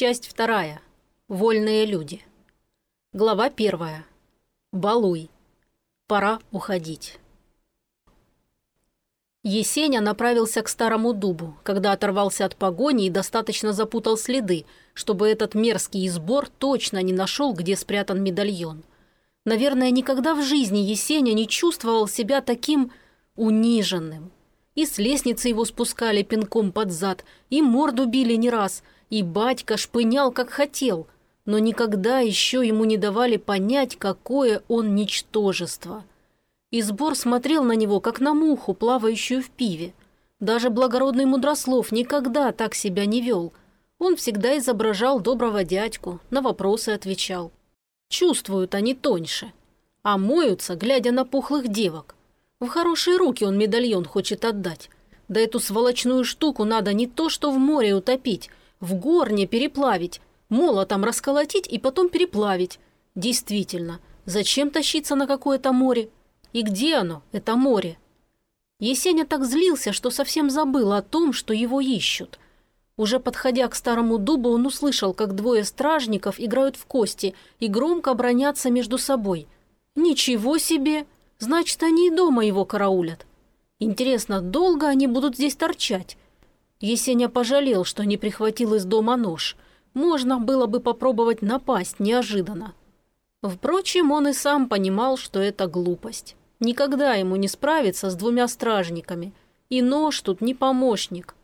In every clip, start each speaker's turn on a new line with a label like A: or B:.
A: Часть вторая. Вольные люди. Глава первая. Балуй. Пора уходить. Есеня направился к старому дубу, когда оторвался от погони и достаточно запутал следы, чтобы этот мерзкий сбор точно не нашел, где спрятан медальон. Наверное, никогда в жизни Есеня не чувствовал себя таким униженным. И с лестницы его спускали пинком под зад, и морду били не раз, и батька шпынял, как хотел, но никогда еще ему не давали понять, какое он ничтожество – и сбор смотрел на него, как на муху, плавающую в пиве. Даже благородный мудрослов никогда так себя не вел. Он всегда изображал доброго дядьку, на вопросы отвечал. Чувствуют они тоньше. А моются, глядя на пухлых девок. В хорошие руки он медальон хочет отдать. Да эту сволочную штуку надо не то что в море утопить, в горне переплавить, молотом расколотить и потом переплавить. Действительно, зачем тащиться на какое-то море? И где оно, это море? Есеня так злился, что совсем забыл о том, что его ищут. Уже подходя к старому дубу, он услышал, как двое стражников играют в кости и громко бронятся между собой. «Ничего себе! Значит, они и дома его караулят. Интересно, долго они будут здесь торчать?» Есеня пожалел, что не прихватил из дома нож. Можно было бы попробовать напасть неожиданно. Впрочем, он и сам понимал, что это глупость. Никогда ему не справиться с двумя стражниками. И нож тут не помощник.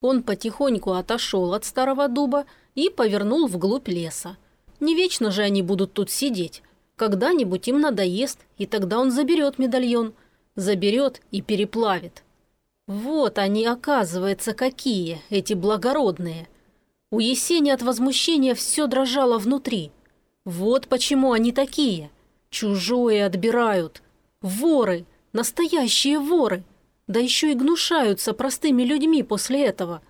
A: Он потихоньку отошел от старого дуба и повернул вглубь леса. Не вечно же они будут тут сидеть. Когда-нибудь им надоест, и тогда он заберет медальон. Заберет и переплавит. Вот они, оказывается, какие, эти благородные. У Есени от возмущения все дрожало внутри. Вот почему они такие. Чужое отбирают. Воры, настоящие воры. Да еще и гнушаются простыми людьми после этого.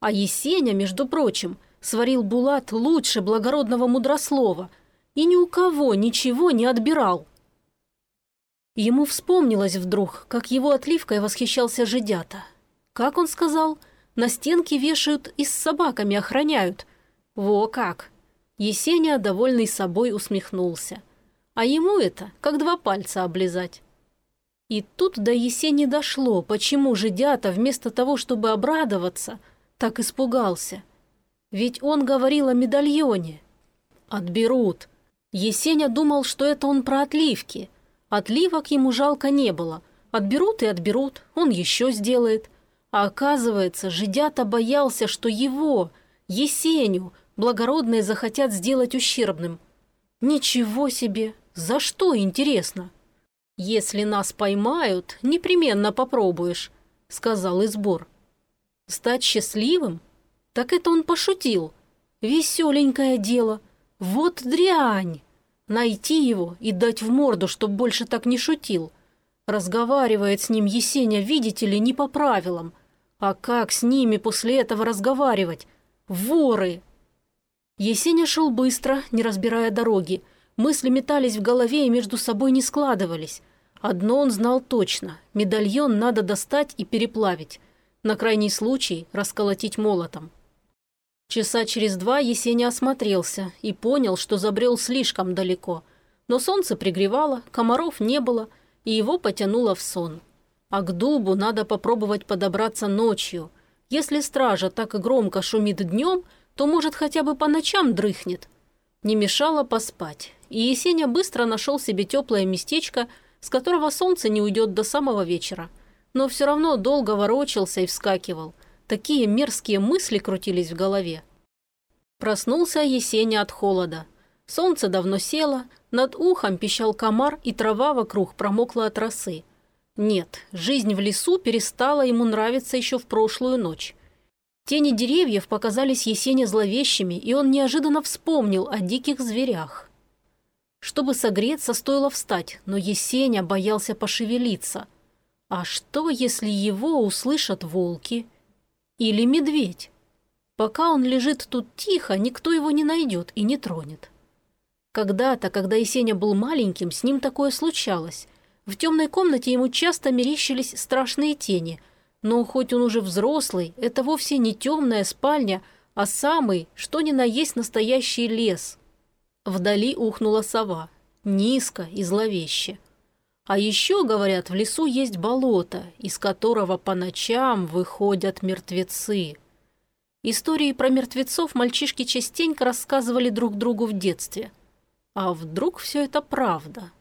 A: А Есеня, между прочим, сварил Булат лучше благородного мудрослова и ни у кого ничего не отбирал. Ему вспомнилось вдруг, как его отливкой восхищался жидята. Как он сказал, на стенки вешают и с собаками охраняют. Во как! Есеня, довольный собой, усмехнулся а ему это как два пальца облизать. И тут до Есени дошло, почему же дята вместо того, чтобы обрадоваться, так испугался. Ведь он говорил о медальоне. Отберут. Есеня думал, что это он про отливки. Отливок ему жалко не было. Отберут и отберут, он еще сделает. А оказывается, жидята боялся, что его, Есеню, благородные захотят сделать ущербным. Ничего себе! За что, интересно? Если нас поймают, непременно попробуешь, сказал Избор. Стать счастливым? Так это он пошутил. Веселенькое дело. Вот дрянь. Найти его и дать в морду, чтоб больше так не шутил. Разговаривает с ним Есеня, видите ли, не по правилам. А как с ними после этого разговаривать? Воры! Есеня шел быстро, не разбирая дороги, Мысли метались в голове и между собой не складывались. Одно он знал точно – медальон надо достать и переплавить. На крайний случай расколотить молотом. Часа через два Есеня осмотрелся и понял, что забрел слишком далеко. Но солнце пригревало, комаров не было, и его потянуло в сон. А к дубу надо попробовать подобраться ночью. Если стража так громко шумит днем, то, может, хотя бы по ночам дрыхнет. Не мешало поспать и Есеня быстро нашел себе теплое местечко, с которого солнце не уйдет до самого вечера. Но все равно долго ворочался и вскакивал. Такие мерзкие мысли крутились в голове. Проснулся Есеня от холода. Солнце давно село, над ухом пищал комар, и трава вокруг промокла от росы. Нет, жизнь в лесу перестала ему нравиться еще в прошлую ночь. Тени деревьев показались Есене зловещими, и он неожиданно вспомнил о диких зверях. Чтобы согреться, стоило встать, но Есеня боялся пошевелиться. А что, если его услышат волки? Или медведь? Пока он лежит тут тихо, никто его не найдет и не тронет. Когда-то, когда Есеня был маленьким, с ним такое случалось. В темной комнате ему часто мерещились страшные тени, но хоть он уже взрослый, это вовсе не темная спальня, а самый, что ни на есть настоящий лес. Вдали ухнула сова, низко и зловеще. А еще, говорят, в лесу есть болото, из которого по ночам выходят мертвецы. Истории про мертвецов мальчишки частенько рассказывали друг другу в детстве. А вдруг все это правда?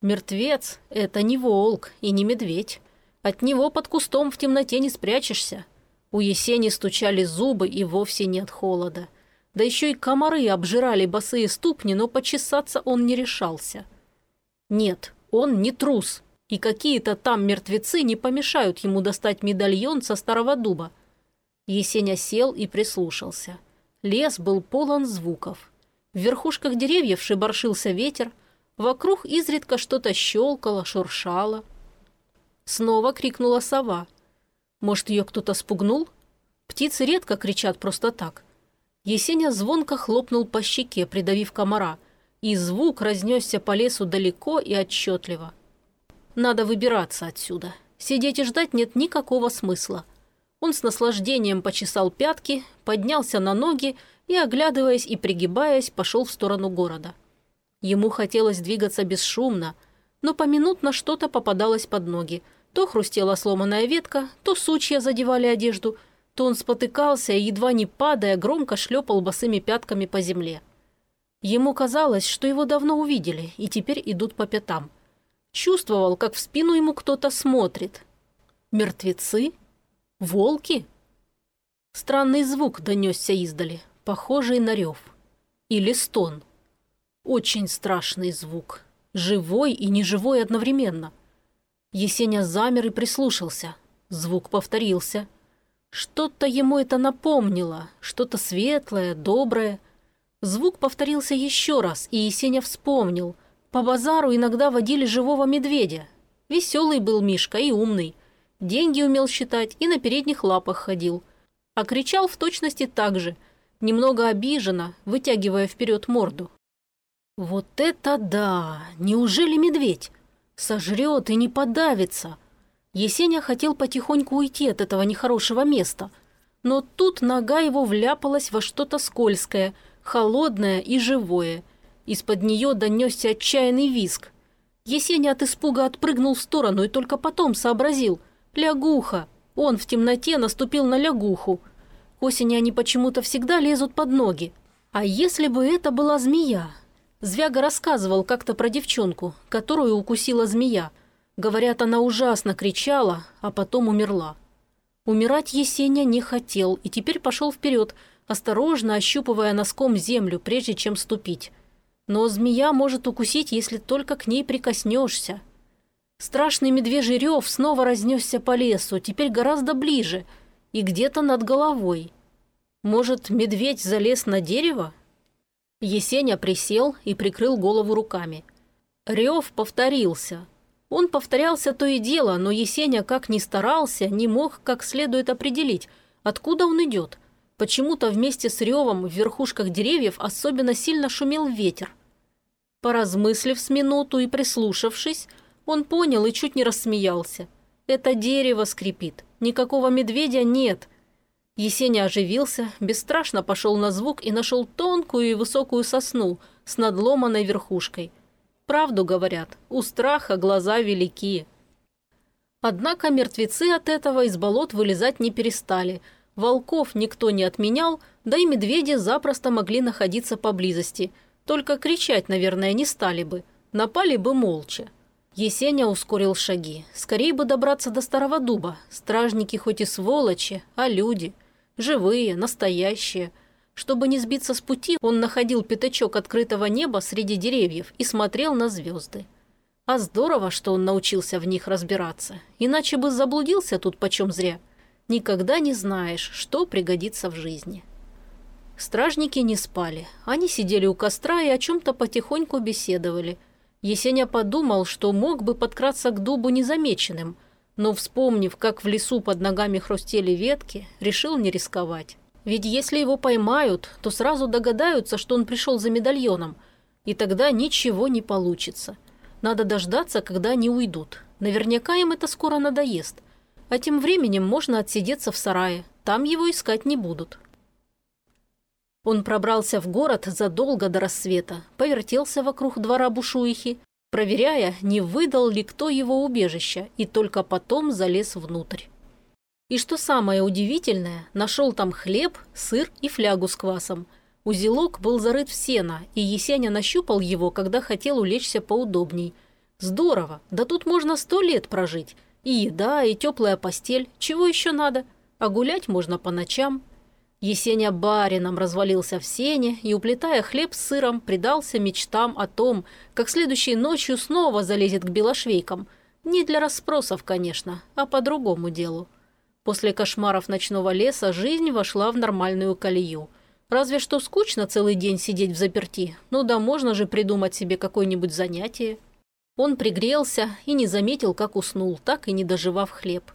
A: Мертвец – это не волк и не медведь. От него под кустом в темноте не спрячешься. У Есени стучали зубы и вовсе не от холода. Да еще и комары обжирали босые ступни, но почесаться он не решался. Нет, он не трус, и какие-то там мертвецы не помешают ему достать медальон со старого дуба. Есеня сел и прислушался. Лес был полон звуков. В верхушках деревьев шибаршился ветер, Вокруг изредка что-то щелкало, шуршало. Снова крикнула сова. Может, ее кто-то спугнул? Птицы редко кричат просто так. Есеня звонко хлопнул по щеке, придавив комара, и звук разнесся по лесу далеко и отчетливо. Надо выбираться отсюда. Сидеть и ждать нет никакого смысла. Он с наслаждением почесал пятки, поднялся на ноги и, оглядываясь и пригибаясь, пошел в сторону города. Ему хотелось двигаться бесшумно, но поминутно что-то попадалось под ноги. То хрустела сломанная ветка, то сучья задевали одежду, то он спотыкался и, едва не падая, громко шлепал босыми пятками по земле. Ему казалось, что его давно увидели и теперь идут по пятам. Чувствовал, как в спину ему кто-то смотрит. Мертвецы? Волки? Странный звук донесся издали, похожий на рев. Или стон. Очень страшный звук. Живой и неживой одновременно. Есеня замер и прислушался. Звук повторился. Что-то ему это напомнило, что-то светлое, доброе. Звук повторился еще раз, и Есеня вспомнил. По базару иногда водили живого медведя. Веселый был Мишка и умный. Деньги умел считать и на передних лапах ходил. А кричал в точности так же, немного обиженно, вытягивая вперед морду. Вот это да! Неужели медведь? Сожрет и не подавится. Есеня хотел потихоньку уйти от этого нехорошего места. Но тут нога его вляпалась во что-то скользкое, холодное и живое. Из-под нее донесся отчаянный визг. Есеня от испуга отпрыгнул в сторону и только потом сообразил. Лягуха! Он в темноте наступил на лягуху. К осени они почему-то всегда лезут под ноги. А если бы это была змея? Звяга рассказывал как-то про девчонку, которую укусила змея. Говорят, она ужасно кричала, а потом умерла. Умирать Есеня не хотел и теперь пошел вперед, осторожно ощупывая носком землю, прежде чем ступить. Но змея может укусить, если только к ней прикоснешься. Страшный медвежий рев снова разнесся по лесу, теперь гораздо ближе и где-то над головой. Может, медведь залез на дерево? Есеня присел и прикрыл голову руками. Рев повторился. Он повторялся то и дело, но Есеня, как ни старался, не мог как следует определить, откуда он идет. Почему-то вместе с ревом в верхушках деревьев особенно сильно шумел ветер. Поразмыслив с минуту и прислушавшись, он понял и чуть не рассмеялся. Это дерево скрипит. Никакого медведя нет. Есеня оживился, бесстрашно пошел на звук и нашел тонкую и высокую сосну с надломанной верхушкой. Правду говорят, у страха глаза велики. Однако мертвецы от этого из болот вылезать не перестали. Волков никто не отменял, да и медведи запросто могли находиться поблизости. Только кричать, наверное, не стали бы. Напали бы молча. Есеня ускорил шаги. Скорее бы добраться до старого дуба. Стражники хоть и сволочи, а люди. Живые, настоящие. Чтобы не сбиться с пути, он находил пятачок открытого неба среди деревьев и смотрел на звезды. А здорово, что он научился в них разбираться. Иначе бы заблудился тут почем зря. Никогда не знаешь, что пригодится в жизни. Стражники не спали. Они сидели у костра и о чем-то потихоньку беседовали. Есеня подумал, что мог бы подкраться к дубу незамеченным – но, вспомнив, как в лесу под ногами хрустели ветки, решил не рисковать. Ведь если его поймают, то сразу догадаются, что он пришел за медальоном, и тогда ничего не получится. Надо дождаться, когда они уйдут. Наверняка им это скоро надоест. А тем временем можно отсидеться в сарае, там его искать не будут. Он пробрался в город задолго до рассвета, повертелся вокруг двора Бушуихи, проверяя, не выдал ли кто его убежища, и только потом залез внутрь. И что самое удивительное, нашел там хлеб, сыр и флягу с квасом. Узелок был зарыт в сено, и Есеня нащупал его, когда хотел улечься поудобней. Здорово, да тут можно сто лет прожить. И еда, и теплая постель, чего еще надо? А гулять можно по ночам. Есеня барином развалился в сене и, уплетая хлеб с сыром, предался мечтам о том, как следующей ночью снова залезет к белошвейкам. Не для расспросов, конечно, а по другому делу. После кошмаров ночного леса жизнь вошла в нормальную колею. Разве что скучно целый день сидеть в заперти. Ну да можно же придумать себе какое-нибудь занятие. Он пригрелся и не заметил, как уснул, так и не доживав хлеб.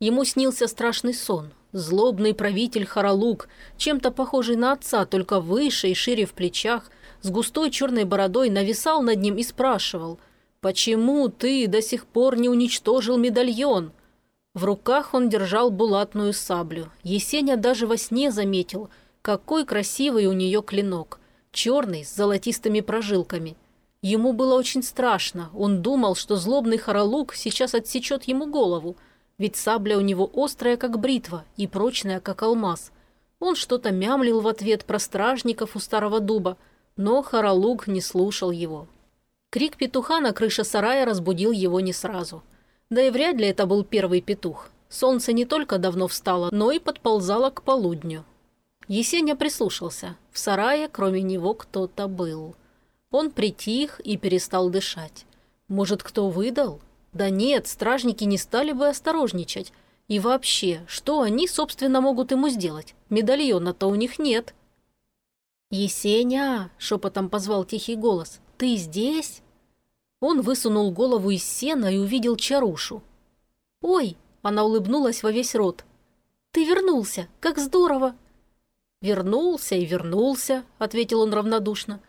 A: Ему снился страшный сон – Злобный правитель Харалук, чем-то похожий на отца, только выше и шире в плечах, с густой черной бородой нависал над ним и спрашивал, «Почему ты до сих пор не уничтожил медальон?» В руках он держал булатную саблю. Есеня даже во сне заметил, какой красивый у нее клинок, черный, с золотистыми прожилками. Ему было очень страшно, он думал, что злобный Харалук сейчас отсечет ему голову – ведь сабля у него острая, как бритва, и прочная, как алмаз. Он что-то мямлил в ответ про стражников у старого дуба, но Харалуг не слушал его. Крик петуха на крыше сарая разбудил его не сразу. Да и вряд ли это был первый петух. Солнце не только давно встало, но и подползало к полудню. Есеня прислушался. В сарае, кроме него, кто-то был. Он притих и перестал дышать. Может, кто выдал? Да нет, стражники не стали бы осторожничать. И вообще, что они, собственно, могут ему сделать? Медальона-то у них нет. «Есеня!» – шепотом позвал тихий голос. «Ты здесь?» Он высунул голову из сена и увидел Чарушу. «Ой!» – она улыбнулась во весь рот. «Ты вернулся! Как здорово!» «Вернулся и вернулся», – ответил он равнодушно.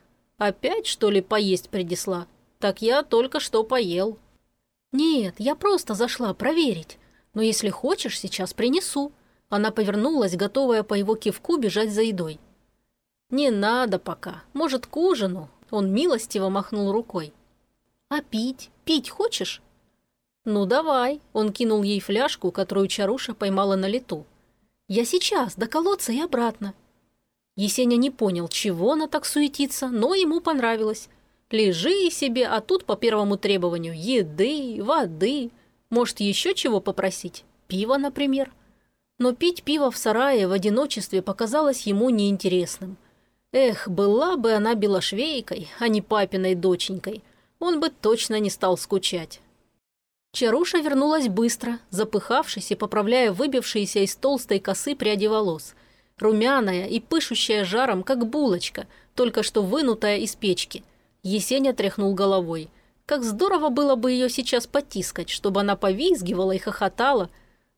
A: «Опять, что ли, поесть принесла? Так я только что поел». «Нет, я просто зашла проверить. Но если хочешь, сейчас принесу». Она повернулась, готовая по его кивку бежать за едой. «Не надо пока. Может, к ужину?» Он милостиво махнул рукой. «А пить? Пить хочешь?» «Ну, давай», – он кинул ей фляжку, которую Чаруша поймала на лету. «Я сейчас, до колодца и обратно». Есеня не понял, чего она так суетится, но ему понравилось. Лежи себе, а тут по первому требованию еды, воды. Может, еще чего попросить? Пиво, например? Но пить пиво в сарае в одиночестве показалось ему неинтересным. Эх, была бы она белошвейкой, а не папиной доченькой. Он бы точно не стал скучать. Чаруша вернулась быстро, запыхавшись и поправляя выбившиеся из толстой косы пряди волос. Румяная и пышущая жаром, как булочка, только что вынутая из печки – Есеня тряхнул головой. Как здорово было бы ее сейчас потискать, чтобы она повизгивала и хохотала.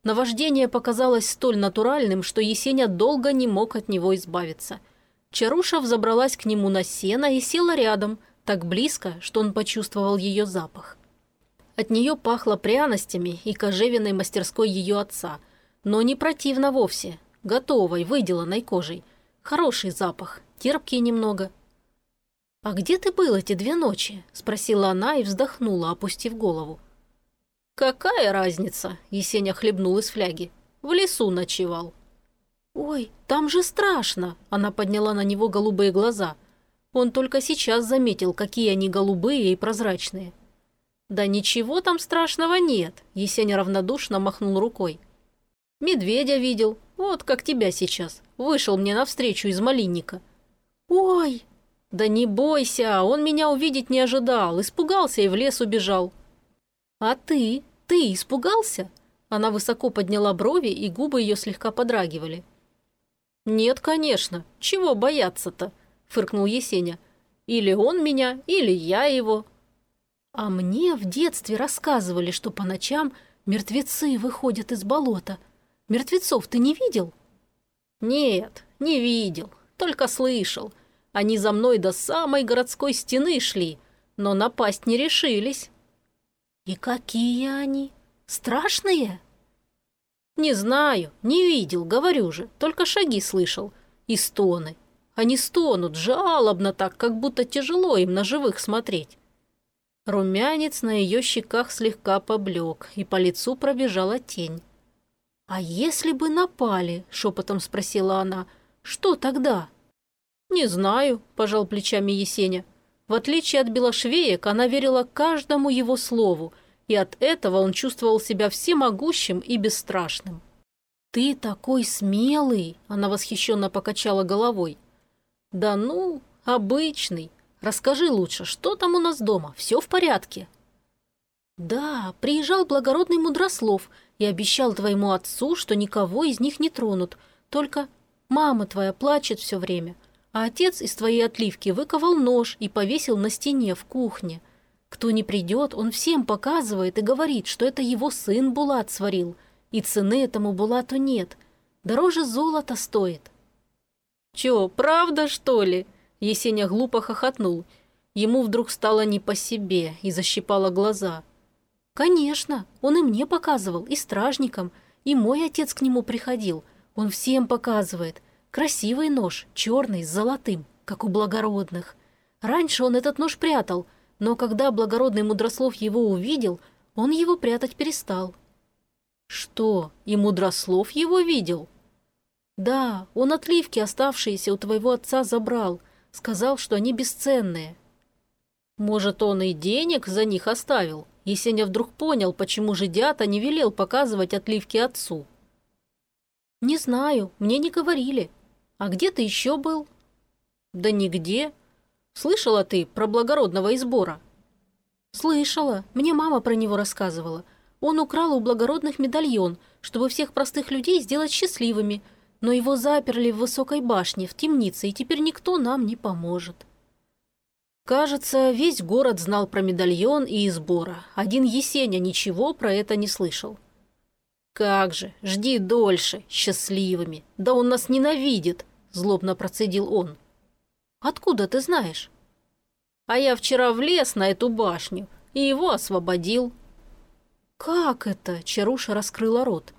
A: Наваждение показалось столь натуральным, что Есеня долго не мог от него избавиться. Чаруша взобралась к нему на сено и села рядом, так близко, что он почувствовал ее запах. От нее пахло пряностями и кожевенной мастерской ее отца, но не противно вовсе, готовой, выделанной кожей. Хороший запах, терпкий немного, «А где ты был эти две ночи?» – спросила она и вздохнула, опустив голову. «Какая разница?» – Есеня хлебнул из фляги. «В лесу ночевал». «Ой, там же страшно!» – она подняла на него голубые глаза. Он только сейчас заметил, какие они голубые и прозрачные. «Да ничего там страшного нет», – Есеня равнодушно махнул рукой. «Медведя видел, вот как тебя сейчас. Вышел мне навстречу из малинника». «Ой!» «Да не бойся, он меня увидеть не ожидал, испугался и в лес убежал». «А ты? Ты испугался?» Она высоко подняла брови, и губы ее слегка подрагивали. «Нет, конечно. Чего бояться-то?» – фыркнул Есеня. «Или он меня, или я его». «А мне в детстве рассказывали, что по ночам мертвецы выходят из болота. Мертвецов ты не видел?» «Нет, не видел, только слышал. Они за мной до самой городской стены шли, но напасть не решились». «И какие они? Страшные?» «Не знаю, не видел, говорю же, только шаги слышал. И стоны. Они стонут, жалобно так, как будто тяжело им на живых смотреть. Румянец на ее щеках слегка поблек, и по лицу пробежала тень. «А если бы напали?» – шепотом спросила она. «Что тогда?» «Не знаю», – пожал плечами Есеня. В отличие от белошвеек, она верила каждому его слову, и от этого он чувствовал себя всемогущим и бесстрашным. «Ты такой смелый!» – она восхищенно покачала головой. «Да ну, обычный. Расскажи лучше, что там у нас дома? Все в порядке?» «Да, приезжал благородный мудрослов и обещал твоему отцу, что никого из них не тронут. Только мама твоя плачет все время, а отец из твоей отливки выковал нож и повесил на стене в кухне. Кто не придет, он всем показывает и говорит, что это его сын Булат сварил, и цены этому Булату нет. Дороже золота стоит». «Чё, правда, что ли?» Есеня глупо хохотнул. Ему вдруг стало не по себе и защипало глаза – «Конечно, он и мне показывал, и стражникам, и мой отец к нему приходил. Он всем показывает. Красивый нож, черный, с золотым, как у благородных. Раньше он этот нож прятал, но когда благородный Мудрослов его увидел, он его прятать перестал». «Что, и Мудрослов его видел?» «Да, он отливки, оставшиеся у твоего отца, забрал. Сказал, что они бесценные». «Может, он и денег за них оставил?» Есеня вдруг понял, почему же дята не велел показывать отливки отцу. «Не знаю, мне не говорили. А где ты еще был?» «Да нигде. Слышала ты про благородного избора?» «Слышала. Мне мама про него рассказывала. Он украл у благородных медальон, чтобы всех простых людей сделать счастливыми, но его заперли в высокой башне, в темнице, и теперь никто нам не поможет». Кажется, весь город знал про медальон и избора. Один Есеня ничего про это не слышал. «Как же, жди дольше, счастливыми. Да он нас ненавидит!» – злобно процедил он. «Откуда ты знаешь?» «А я вчера влез на эту башню и его освободил». «Как это?» – Чаруша раскрыла рот.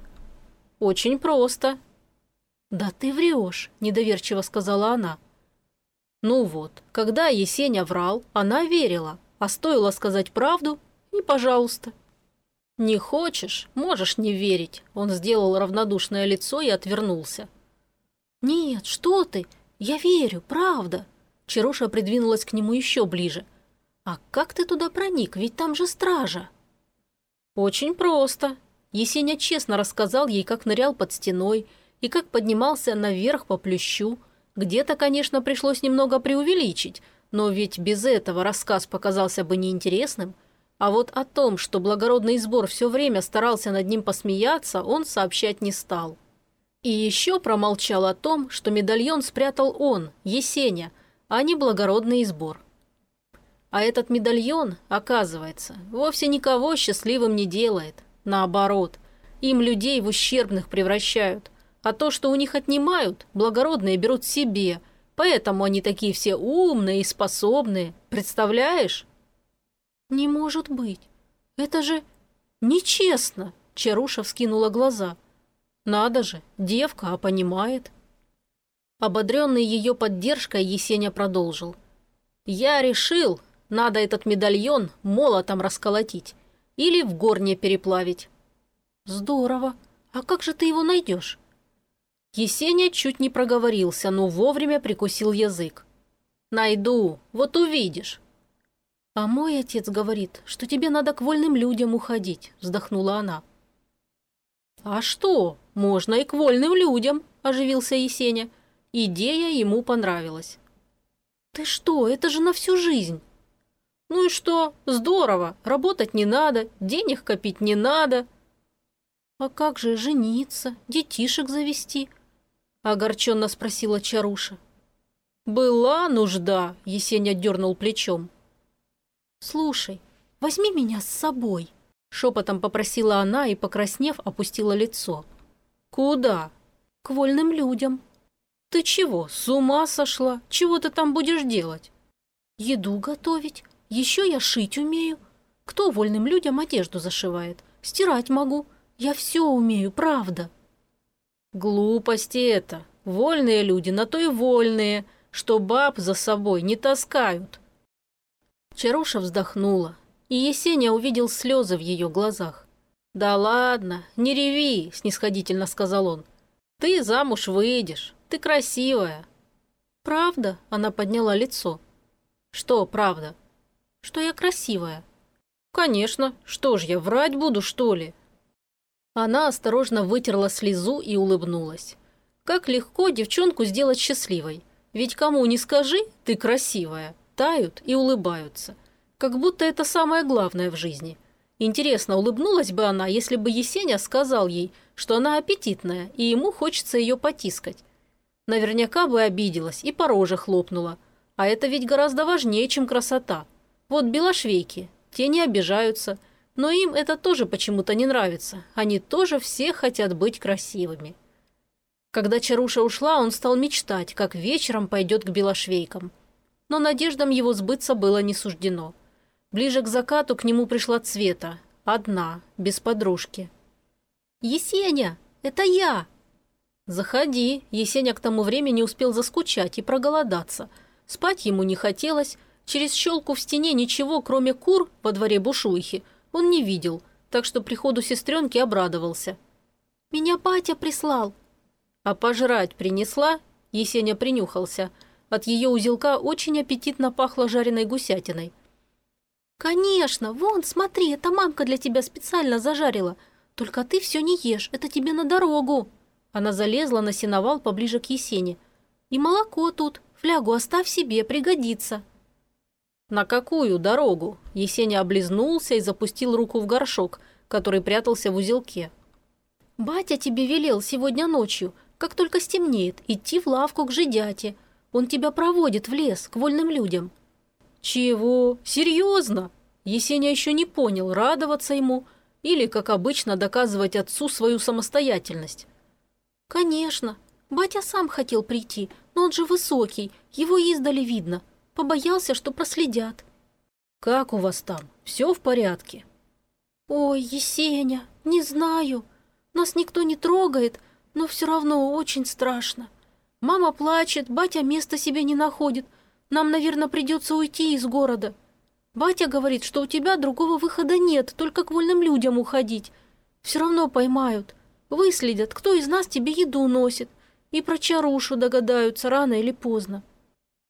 A: «Очень просто». «Да ты врешь», – недоверчиво сказала она. Ну вот, когда Есеня врал, она верила, а стоило сказать правду, и пожалуйста. «Не хочешь, можешь не верить», – он сделал равнодушное лицо и отвернулся. «Нет, что ты, я верю, правда». Чаруша придвинулась к нему еще ближе. «А как ты туда проник, ведь там же стража». «Очень просто». Есеня честно рассказал ей, как нырял под стеной и как поднимался наверх по плющу, где-то, конечно, пришлось немного преувеличить, но ведь без этого рассказ показался бы неинтересным. А вот о том, что благородный сбор все время старался над ним посмеяться, он сообщать не стал. И еще промолчал о том, что медальон спрятал он, Есеня, а не благородный сбор. А этот медальон, оказывается, вовсе никого счастливым не делает. Наоборот, им людей в ущербных превращают. А то, что у них отнимают, благородные берут себе. Поэтому они такие все умные и способные. Представляешь? Не может быть. Это же нечестно. Чаруша вскинула глаза. Надо же, девка, а понимает. Ободренный ее поддержкой, Есеня продолжил. «Я решил, надо этот медальон молотом расколотить или в горне переплавить». «Здорово. А как же ты его найдешь?» Есеня чуть не проговорился, но вовремя прикусил язык. «Найду, вот увидишь». «А мой отец говорит, что тебе надо к вольным людям уходить», – вздохнула она. «А что? Можно и к вольным людям», – оживился Есеня. Идея ему понравилась. «Ты что, это же на всю жизнь!» «Ну и что? Здорово! Работать не надо, денег копить не надо!» «А как же жениться, детишек завести?» Огорченно спросила Чаруша. «Была нужда», — Есеня дернул плечом. «Слушай, возьми меня с собой», — шепотом попросила она и, покраснев, опустила лицо. «Куда?» «К вольным людям». «Ты чего, с ума сошла? Чего ты там будешь делать?» «Еду готовить. Еще я шить умею. Кто вольным людям одежду зашивает? Стирать могу. Я все умею, правда». «Глупости это. Вольные люди, на то и вольные. что баб за собой не таскают. Чаруша вздохнула, и Есеня увидел слезы в ее глазах. «Да ладно, не реви», – снисходительно сказал он. «Ты замуж выйдешь, ты красивая». «Правда?» – она подняла лицо. «Что правда?» «Что я красивая». «Конечно, что ж я, врать буду, что ли?» Она осторожно вытерла слезу и улыбнулась. Как легко девчонку сделать счастливой. Ведь кому не скажи, ты красивая, тают и улыбаются. Как будто это самое главное в жизни. Интересно, улыбнулась бы она, если бы Есеня сказал ей, что она аппетитная, и ему хочется ее потискать. Наверняка бы обиделась и по роже хлопнула. А это ведь гораздо важнее, чем красота. Вот белошвейки, те не обижаются, но им это тоже почему-то не нравится. Они тоже все хотят быть красивыми. Когда Чаруша ушла, он стал мечтать, как вечером пойдет к белошвейкам. Но надеждам его сбыться было не суждено. Ближе к закату к нему пришла Цвета. Одна, без подружки. «Есеня, это я!» «Заходи!» Есеня к тому времени успел заскучать и проголодаться. Спать ему не хотелось. Через щелку в стене ничего, кроме кур во дворе бушуихи, он не видел, так что приходу сестренки обрадовался. «Меня батя прислал!» А пожрать принесла? Есеня принюхался. От ее узелка очень аппетитно пахло жареной гусятиной. «Конечно! Вон, смотри, это мамка для тебя специально зажарила. Только ты все не ешь, это тебе на дорогу!» Она залезла на сеновал поближе к Есене. «И молоко тут. Флягу оставь себе, пригодится». «На какую дорогу?» Есеня облизнулся и запустил руку в горшок, который прятался в узелке. «Батя тебе велел сегодня ночью как только стемнеет, идти в лавку к жидяте. Он тебя проводит в лес, к вольным людям». «Чего? Серьезно?» Есеня еще не понял, радоваться ему или, как обычно, доказывать отцу свою самостоятельность. «Конечно. Батя сам хотел прийти, но он же высокий, его издали видно. Побоялся, что проследят». «Как у вас там? Все в порядке?» «Ой, Есеня, не знаю. Нас никто не трогает, но все равно очень страшно. Мама плачет, батя места себе не находит. Нам, наверное, придется уйти из города. Батя говорит, что у тебя другого выхода нет, только к вольным людям уходить. Все равно поймают. Выследят, кто из нас тебе еду носит. И про чарушу догадаются рано или поздно.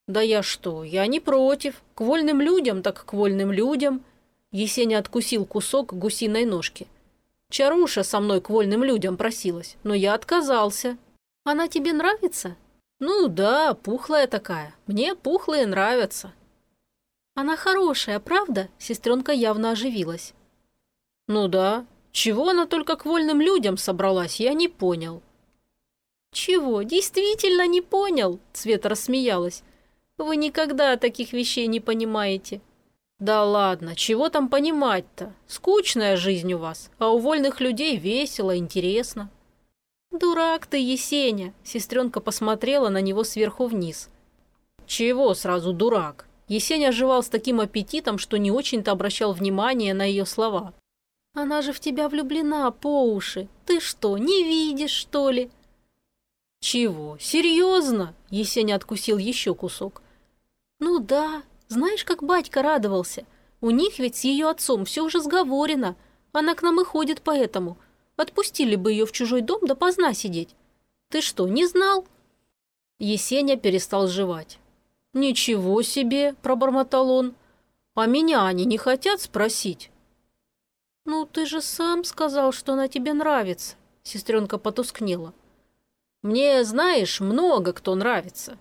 A: Да я что, я не против. К вольным людям, так к вольным людям. Есеня откусил кусок гусиной ножки. Чаруша со мной к вольным людям просилась, но я отказался. Она тебе нравится? Ну да, пухлая такая. Мне пухлые нравятся. Она хорошая, правда? Сестренка явно оживилась. Ну да. Чего она только к вольным людям собралась, я не понял. Чего, действительно не понял? Цвета рассмеялась. Вы никогда таких вещей не понимаете. «Да ладно, чего там понимать-то? Скучная жизнь у вас, а у вольных людей весело, интересно». «Дурак ты, Есеня!» – сестренка посмотрела на него сверху вниз. «Чего сразу дурак?» Есеня оживал с таким аппетитом, что не очень-то обращал внимание на ее слова. «Она же в тебя влюблена по уши. Ты что, не видишь, что ли?» «Чего? Серьезно?» Есеня откусил еще кусок. «Ну да, знаешь, как батька радовался? У них ведь с ее отцом все уже сговорено. Она к нам и ходит поэтому. Отпустили бы ее в чужой дом да поздна сидеть. Ты что, не знал?» Есеня перестал жевать. «Ничего себе!» – пробормотал он. «А меня они не хотят спросить?» «Ну, ты же сам сказал, что она тебе нравится», – сестренка потускнела. «Мне, знаешь, много кто нравится.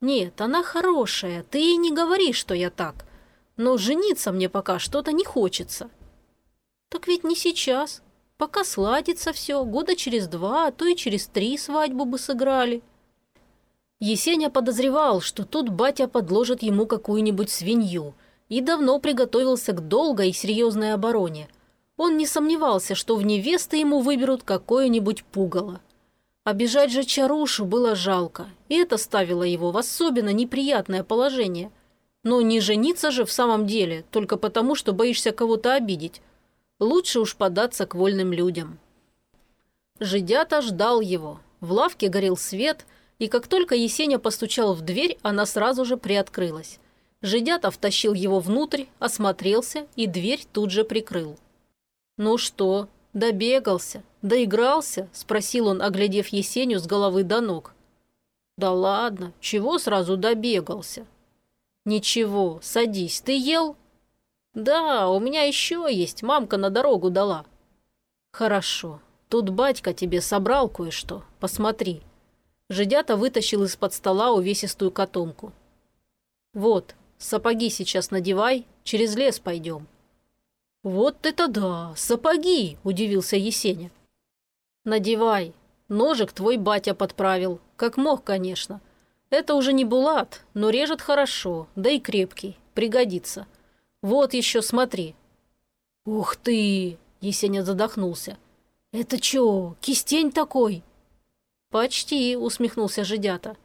A: «Нет, она хорошая, ты ей не говори, что я так. Но жениться мне пока что-то не хочется». «Так ведь не сейчас. Пока сладится все, года через два, а то и через три свадьбу бы сыграли». Есеня подозревал, что тут батя подложит ему какую-нибудь свинью и давно приготовился к долгой и серьезной обороне. Он не сомневался, что в невесты ему выберут какое-нибудь пугало. Обижать же Чарушу было жалко, и это ставило его в особенно неприятное положение. Но не жениться же в самом деле, только потому, что боишься кого-то обидеть. Лучше уж податься к вольным людям. Жидята ждал его. В лавке горел свет, И как только Есеня постучал в дверь, она сразу же приоткрылась. Жидятов втащил его внутрь, осмотрелся и дверь тут же прикрыл. «Ну что, добегался, доигрался?» – спросил он, оглядев Есеню с головы до ног. «Да ладно, чего сразу добегался?» «Ничего, садись, ты ел?» «Да, у меня еще есть, мамка на дорогу дала». «Хорошо, тут батька тебе собрал кое-что, посмотри». Жидята вытащил из-под стола увесистую котомку. «Вот, сапоги сейчас надевай, через лес пойдем». «Вот это да, сапоги!» – удивился Есеня. «Надевай. Ножик твой батя подправил. Как мог, конечно. Это уже не булат, но режет хорошо, да и крепкий. Пригодится. Вот еще смотри». «Ух ты!» – Есеня задохнулся. «Это чё, кистень такой?» «Почти», – усмехнулся Жидята.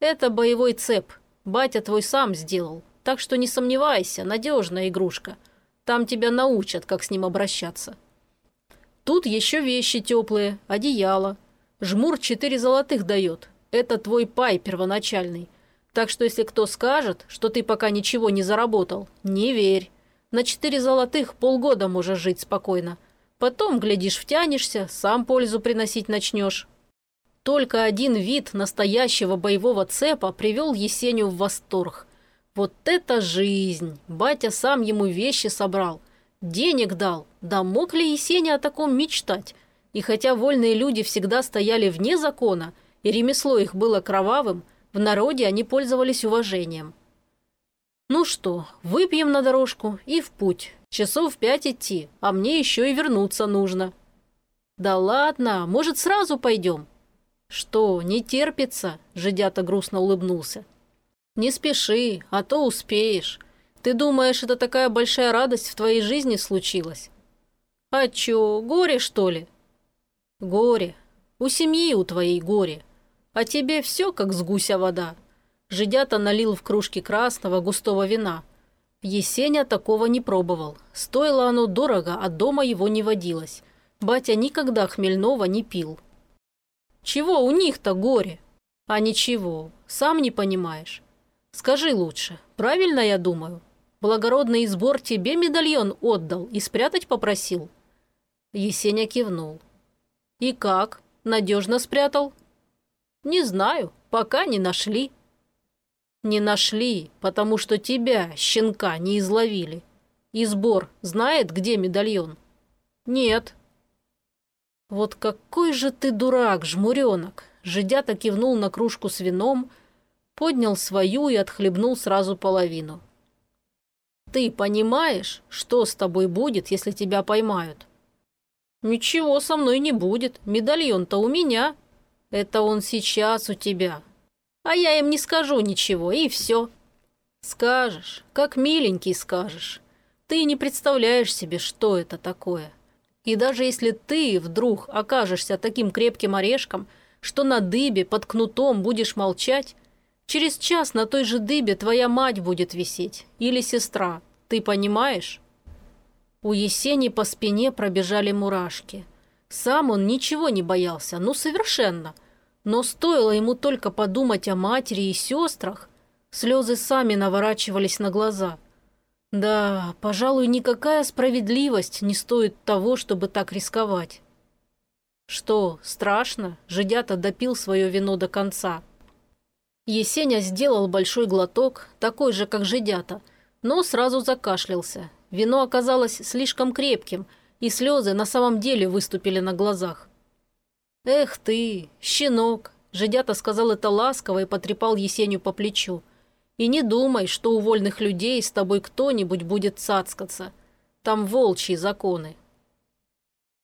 A: «Это боевой цеп. Батя твой сам сделал. Так что не сомневайся, надежная игрушка. Там тебя научат, как с ним обращаться». Тут еще вещи теплые, одеяло. Жмур четыре золотых дает. Это твой пай первоначальный. Так что если кто скажет, что ты пока ничего не заработал, не верь. На четыре золотых полгода можешь жить спокойно. Потом, глядишь, втянешься, сам пользу приносить начнешь. Только один вид настоящего боевого цепа привел Есеню в восторг. Вот это жизнь! Батя сам ему вещи собрал. Денег дал. Да мог ли Есеня о таком мечтать? И хотя вольные люди всегда стояли вне закона, и ремесло их было кровавым, в народе они пользовались уважением. «Ну что, выпьем на дорожку и в путь. Часов пять идти, а мне еще и вернуться нужно». «Да ладно, может, сразу пойдем?» «Что, не терпится?» – жидята грустно улыбнулся. «Не спеши, а то успеешь. Ты думаешь, это такая большая радость в твоей жизни случилась?» «А чё, горе, что ли?» «Горе. У семьи у твоей горе. А тебе все как с гуся вода». Жидята налил в кружки красного густого вина. Есеня такого не пробовал. Стоило оно дорого, а дома его не водилось. Батя никогда хмельного не пил. Чего у них-то горе? А ничего, сам не понимаешь. Скажи лучше, правильно я думаю? Благородный сбор тебе медальон отдал и спрятать попросил?» Есеня кивнул. «И как? Надежно спрятал?» «Не знаю, пока не нашли». «Не нашли, потому что тебя, щенка, не изловили. И сбор знает, где медальон?» «Нет», «Вот какой же ты дурак, жмуренок!» Жидята кивнул на кружку с вином, поднял свою и отхлебнул сразу половину. «Ты понимаешь, что с тобой будет, если тебя поймают?» «Ничего со мной не будет, медальон-то у меня. Это он сейчас у тебя. А я им не скажу ничего, и все». «Скажешь, как миленький скажешь. Ты не представляешь себе, что это такое». И даже если ты вдруг окажешься таким крепким орешком, что на дыбе под кнутом будешь молчать, через час на той же дыбе твоя мать будет висеть или сестра. Ты понимаешь? У Есени по спине пробежали мурашки. Сам он ничего не боялся, ну совершенно. Но стоило ему только подумать о матери и сестрах, слезы сами наворачивались на глаза – да, пожалуй, никакая справедливость не стоит того, чтобы так рисковать. Что, страшно? Жидята допил свое вино до конца. Есеня сделал большой глоток, такой же, как жидята, но сразу закашлялся. Вино оказалось слишком крепким, и слезы на самом деле выступили на глазах. «Эх ты, щенок!» Жидята сказал это ласково и потрепал Есеню по плечу. И не думай, что у вольных людей с тобой кто-нибудь будет цацкаться. Там волчьи законы».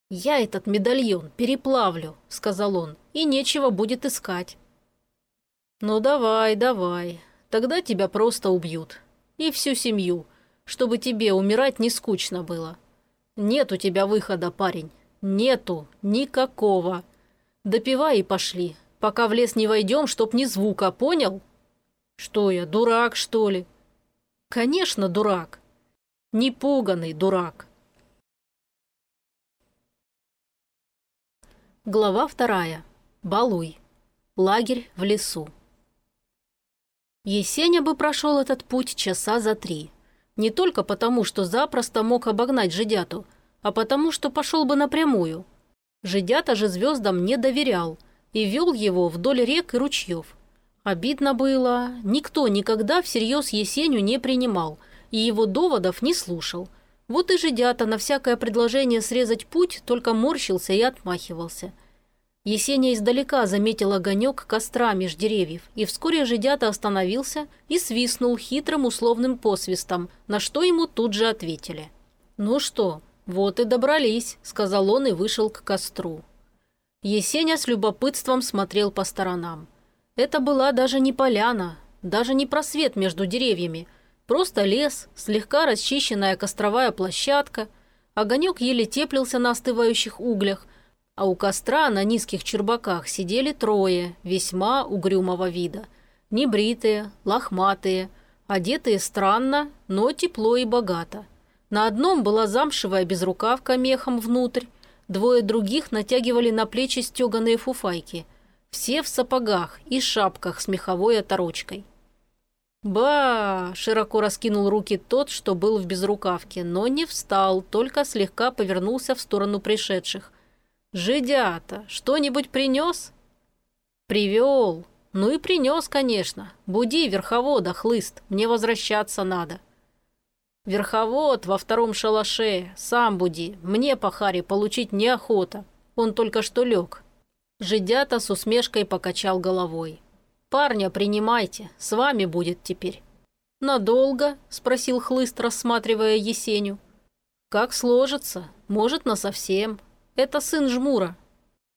A: «Я этот медальон переплавлю», — сказал он, — «и нечего будет искать». «Ну давай, давай, тогда тебя просто убьют. И всю семью, чтобы тебе умирать не скучно было. Нет у тебя выхода, парень, нету никакого. Допивай и пошли, пока в лес не войдем, чтоб ни звука, понял?» Что я, дурак, что ли? Конечно, дурак. Непуганный дурак. Глава вторая. Балуй. Лагерь в лесу. Есеня бы прошел этот путь часа за три. Не только потому, что запросто мог обогнать Жидяту, а потому, что пошел бы напрямую. Жидята же звездам не доверял и вел его вдоль рек и ручьев. Обидно было, никто никогда всерьез Есеню не принимал и его доводов не слушал. Вот и Жидята на всякое предложение срезать путь только морщился и отмахивался – Есения издалека заметил огонек костра меж деревьев, и вскоре жидята остановился и свистнул хитрым условным посвистом, на что ему тут же ответили. «Ну что, вот и добрались», – сказал он и вышел к костру. Есеня с любопытством смотрел по сторонам. Это была даже не поляна, даже не просвет между деревьями, просто лес, слегка расчищенная костровая площадка. Огонек еле теплился на остывающих углях, а у костра на низких чербаках сидели трое, весьма угрюмого вида. Небритые, лохматые, одетые странно, но тепло и богато. На одном была замшевая безрукавка мехом внутрь, двое других натягивали на плечи стеганые фуфайки. Все в сапогах и шапках с меховой оторочкой. «Ба!» – широко раскинул руки тот, что был в безрукавке, но не встал, только слегка повернулся в сторону пришедших. «Жидята, что-нибудь принес?» «Привел. Ну и принес, конечно. Буди верховода, хлыст, мне возвращаться надо». «Верховод во втором шалаше, сам буди. Мне по харе получить неохота. Он только что лег». Жидята с усмешкой покачал головой. «Парня принимайте, с вами будет теперь». «Надолго?» – спросил хлыст, рассматривая Есеню. «Как сложится. Может, насовсем. Это сын Жмура».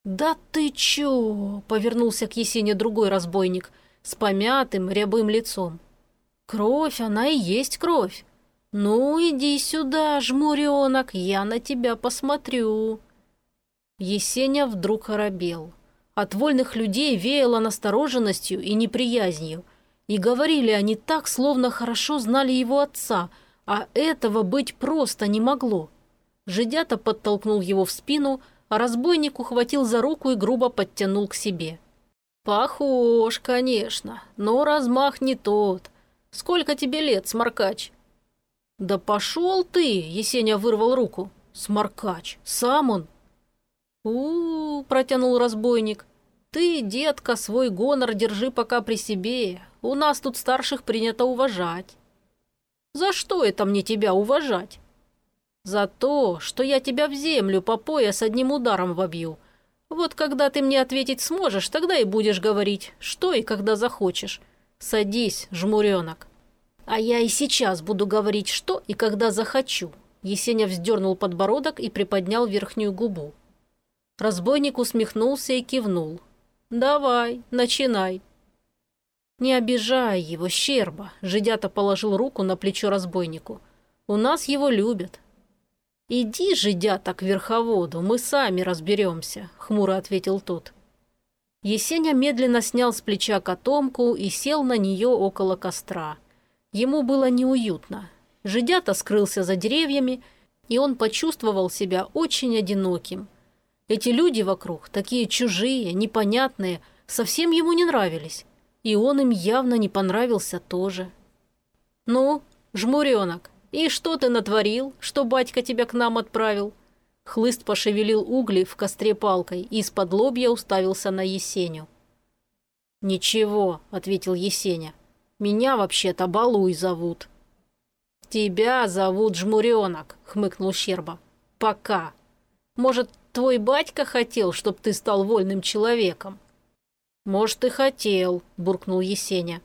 A: «Да ты чё?» – повернулся к Есене другой разбойник с помятым рябым лицом. «Кровь, она и есть кровь. Ну, иди сюда, жмуренок, я на тебя посмотрю». Есеня вдруг оробел. От вольных людей веяло настороженностью и неприязнью. И говорили они так, словно хорошо знали его отца, а этого быть просто не могло. Жидята подтолкнул его в спину, а разбойник ухватил за руку и грубо подтянул к себе. «Похож, конечно, но размах не тот. Сколько тебе лет, сморкач?» «Да пошел ты!» – Есеня вырвал руку. «Сморкач! Сам он!» у, -у, -у протянул разбойник. «Ты, детка, свой гонор держи пока при себе. У нас тут старших принято уважать». «За что это мне тебя уважать?» За то, что я тебя в землю по пояс одним ударом вобью. Вот когда ты мне ответить сможешь, тогда и будешь говорить, что и когда захочешь. Садись, жмуренок. А я и сейчас буду говорить, что и когда захочу. Есеня вздернул подбородок и приподнял верхнюю губу. Разбойник усмехнулся и кивнул. «Давай, начинай». «Не обижай его, щерба», – Жидята положил руку на плечо разбойнику. «У нас его любят, «Иди же, дята, к верховоду, мы сами разберемся», — хмуро ответил тот. Есеня медленно снял с плеча котомку и сел на нее около костра. Ему было неуютно. Жидята скрылся за деревьями, и он почувствовал себя очень одиноким. Эти люди вокруг, такие чужие, непонятные, совсем ему не нравились. И он им явно не понравился тоже. «Ну, жмуренок, «И что ты натворил, что батька тебя к нам отправил?» Хлыст пошевелил угли в костре палкой и из-под лобья уставился на Есеню. «Ничего», — ответил Есеня. «Меня вообще-то Балуй зовут». «Тебя зовут Жмуренок», — хмыкнул Щерба. «Пока. Может, твой батька хотел, чтоб ты стал вольным человеком?» «Может, и хотел», — буркнул Есеня.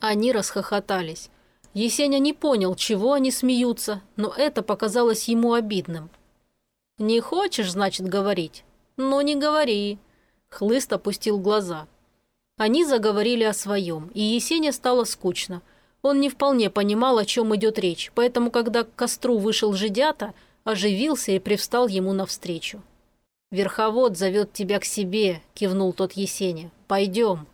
A: Они расхохотались. Есеня не понял, чего они смеются, но это показалось ему обидным. «Не хочешь, значит, говорить? Ну, не говори». Хлыст опустил глаза. Они заговорили о своем, и Есене стало скучно. Он не вполне понимал, о чем идет речь, поэтому, когда к костру вышел жидята, оживился и привстал ему навстречу. «Верховод зовет тебя к себе», – кивнул тот Есеня. «Пойдем».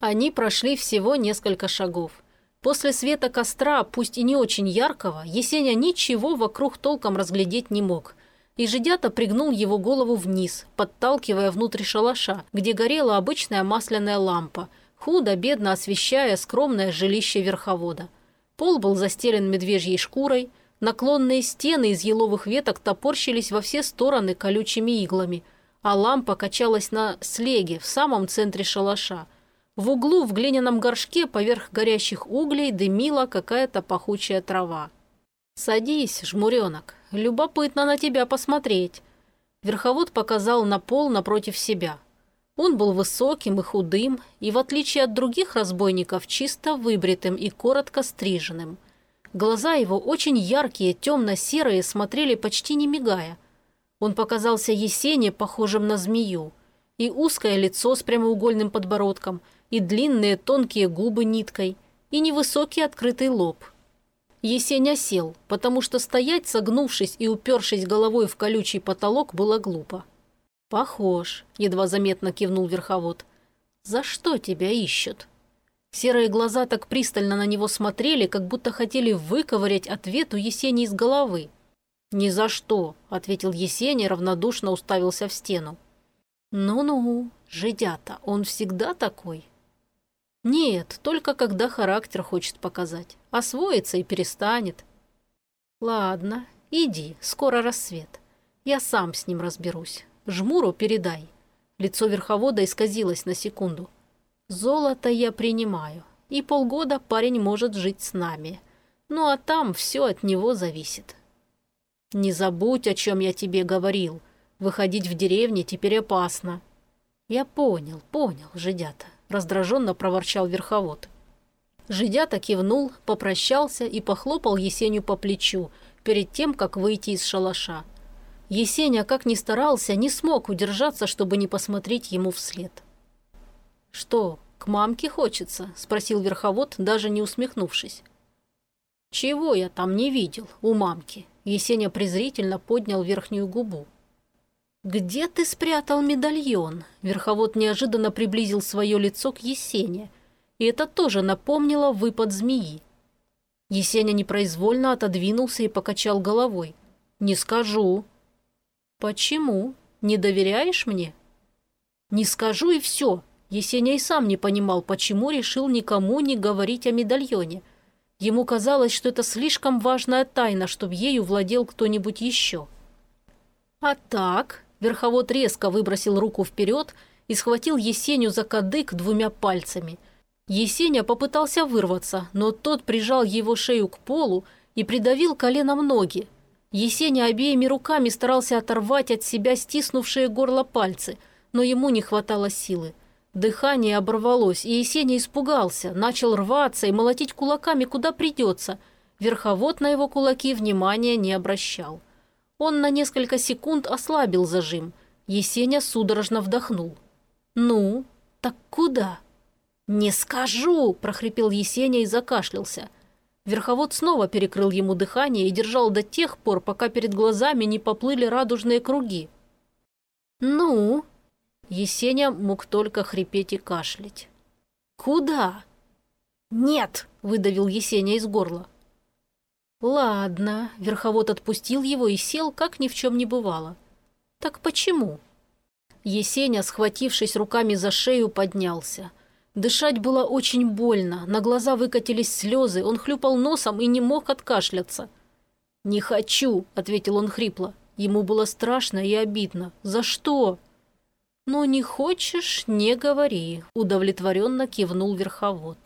A: Они прошли всего несколько шагов. После света костра, пусть и не очень яркого, Есеня ничего вокруг толком разглядеть не мог. и жидята пригнул его голову вниз, подталкивая внутрь шалаша, где горела обычная масляная лампа, худо-бедно освещая скромное жилище верховода. Пол был застелен медвежьей шкурой, наклонные стены из еловых веток топорщились во все стороны колючими иглами, а лампа качалась на слеге в самом центре шалаша. В углу в глиняном горшке поверх горящих углей дымила какая-то пахучая трава. «Садись, жмуренок, любопытно на тебя посмотреть». Верховод показал на пол напротив себя. Он был высоким и худым, и, в отличие от других разбойников, чисто выбритым и коротко стриженным. Глаза его, очень яркие, темно-серые, смотрели почти не мигая. Он показался Есене похожим на змею. И узкое лицо с прямоугольным подбородком, и длинные тонкие губы ниткой, и невысокий открытый лоб – Есеня сел, потому что стоять, согнувшись и упершись головой в колючий потолок, было глупо. «Похож», — едва заметно кивнул верховод. «За что тебя ищут?» Серые глаза так пристально на него смотрели, как будто хотели выковырять ответ у Есени из головы. «Ни за что», — ответил Есеня, равнодушно уставился в стену. «Ну-ну, жидята, он всегда такой?» Нет, только когда характер хочет показать. Освоится и перестанет. Ладно, иди, скоро рассвет. Я сам с ним разберусь. Жмуру передай. Лицо верховода исказилось на секунду. Золото я принимаю, и полгода парень может жить с нами. Ну а там все от него зависит. Не забудь, о чем я тебе говорил. Выходить в деревне теперь опасно. Я понял, понял, жидята раздраженно проворчал верховод. Жидята кивнул, попрощался и похлопал Есеню по плечу перед тем, как выйти из шалаша. Есеня, как ни старался, не смог удержаться, чтобы не посмотреть ему вслед. «Что, к мамке хочется?» – спросил верховод, даже не усмехнувшись. «Чего я там не видел у мамки?» Есеня презрительно поднял верхнюю губу. «Где ты спрятал медальон?» Верховод неожиданно приблизил свое лицо к Есене, и это тоже напомнило выпад змеи. Есеня непроизвольно отодвинулся и покачал головой. «Не скажу». «Почему? Не доверяешь мне?» «Не скажу и все». Есеня и сам не понимал, почему решил никому не говорить о медальоне. Ему казалось, что это слишком важная тайна, чтобы ею владел кто-нибудь еще. «А так?» Верховод резко выбросил руку вперед и схватил Есеню за кадык двумя пальцами. Есеня попытался вырваться, но тот прижал его шею к полу и придавил коленом ноги. Есеня обеими руками старался оторвать от себя стиснувшие горло пальцы, но ему не хватало силы. Дыхание оборвалось, и Есеня испугался, начал рваться и молотить кулаками куда придется. Верховод на его кулаки внимания не обращал. Он на несколько секунд ослабил зажим. Есеня судорожно вдохнул. «Ну, так куда?» «Не скажу!» – прохрипел Есеня и закашлялся. Верховод снова перекрыл ему дыхание и держал до тех пор, пока перед глазами не поплыли радужные круги. «Ну?» Есеня мог только хрипеть и кашлять. «Куда?» «Нет!» – выдавил Есеня из горла. «Ладно», — верховод отпустил его и сел, как ни в чем не бывало. «Так почему?» Есеня, схватившись руками за шею, поднялся. Дышать было очень больно, на глаза выкатились слезы, он хлюпал носом и не мог откашляться. «Не хочу», — ответил он хрипло. Ему было страшно и обидно. «За что?» «Ну, не хочешь, не говори», — удовлетворенно кивнул верховод.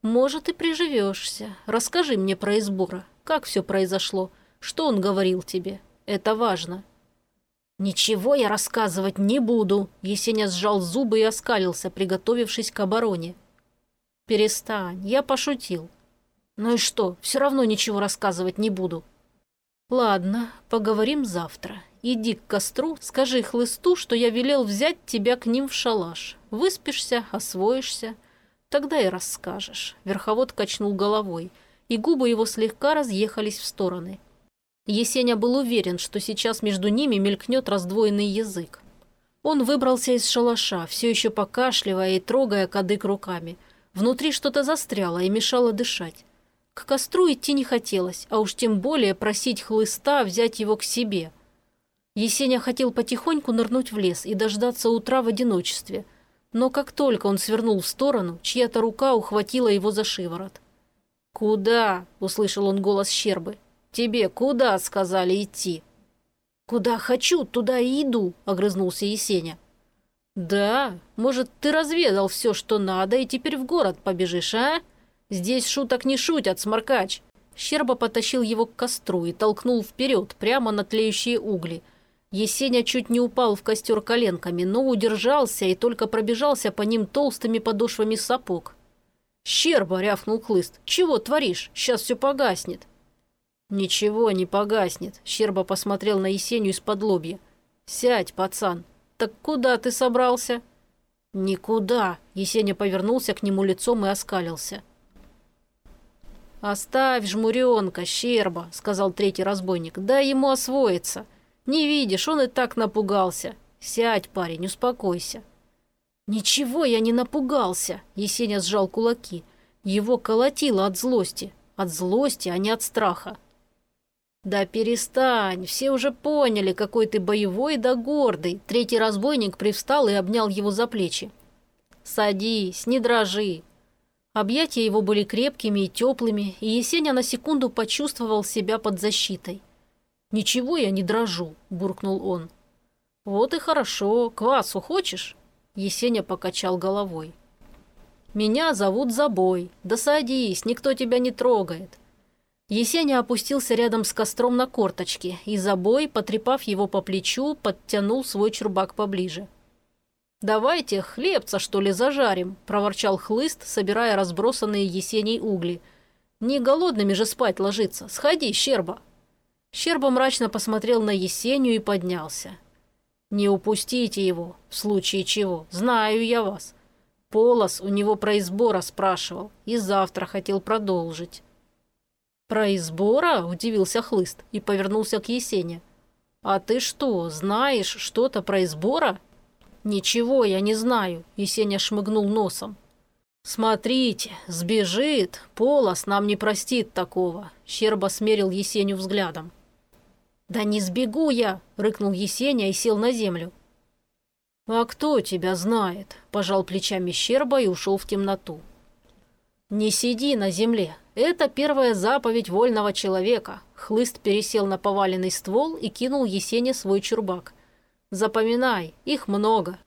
A: «Может, и приживешься. Расскажи мне про избора. Как все произошло? Что он говорил тебе? Это важно». «Ничего я рассказывать не буду», — Есеня сжал зубы и оскалился, приготовившись к обороне. «Перестань, я пошутил». «Ну и что, все равно ничего рассказывать не буду». «Ладно, поговорим завтра. Иди к костру, скажи хлысту, что я велел взять тебя к ним в шалаш. Выспишься, освоишься. Тогда и расскажешь». Верховод качнул головой и губы его слегка разъехались в стороны. Есеня был уверен, что сейчас между ними мелькнет раздвоенный язык. Он выбрался из шалаша, все еще покашливая и трогая кадык руками. Внутри что-то застряло и мешало дышать. К костру идти не хотелось, а уж тем более просить хлыста взять его к себе. Есеня хотел потихоньку нырнуть в лес и дождаться утра в одиночестве. Но как только он свернул в сторону, чья-то рука ухватила его за шиворот. «Куда?» – услышал он голос Щербы. «Тебе куда?» – сказали идти. «Куда хочу, туда и иду», – огрызнулся Есеня. «Да, может, ты разведал все, что надо, и теперь в город побежишь, а? Здесь шуток не шутят, сморкач». Щерба потащил его к костру и толкнул вперед, прямо на тлеющие угли – Есеня чуть не упал в костер коленками, но удержался и только пробежался по ним толстыми подошвами сапог. «Щерба!» – рявкнул хлыст. «Чего творишь? Сейчас все погаснет». «Ничего не погаснет», – Щерба посмотрел на Есеню из-под лобья. «Сядь, пацан. Так куда ты собрался?» «Никуда», – Есеня повернулся к нему лицом и оскалился. «Оставь жмуренка, Щерба», – сказал третий разбойник. «Дай ему освоиться. Не видишь, он и так напугался. Сядь, парень, успокойся». «Ничего я не напугался», – Есеня сжал кулаки. Его колотило от злости. От злости, а не от страха. «Да перестань, все уже поняли, какой ты боевой да гордый». Третий разбойник привстал и обнял его за плечи. «Садись, не дрожи». Объятия его были крепкими и теплыми, и Есеня на секунду почувствовал себя под защитой. «Ничего я не дрожу», – буркнул он. «Вот и хорошо. Квасу хочешь?» Есеня покачал головой. «Меня зовут Забой. Да садись, никто тебя не трогает». Есеня опустился рядом с костром на корточки, и Забой, потрепав его по плечу, подтянул свой чурбак поближе. «Давайте хлебца, что ли, зажарим», – проворчал хлыст, собирая разбросанные Есеней угли. «Не голодными же спать ложиться. Сходи, щерба». Щерба мрачно посмотрел на Есению и поднялся. «Не упустите его, в случае чего. Знаю я вас. Полос у него про избора спрашивал и завтра хотел продолжить». «Про избора?» – удивился Хлыст и повернулся к Есене. «А ты что, знаешь что-то про избора?» «Ничего я не знаю», – Есеня шмыгнул носом. «Смотрите, сбежит, Полос нам не простит такого», – Щерба смерил Есеню взглядом. «Да не сбегу я!» – рыкнул Есеня и сел на землю. «А кто тебя знает?» – пожал плечами Щерба и ушел в темноту. «Не сиди на земле. Это первая заповедь вольного человека». Хлыст пересел на поваленный ствол и кинул Есене свой чурбак. «Запоминай, их много».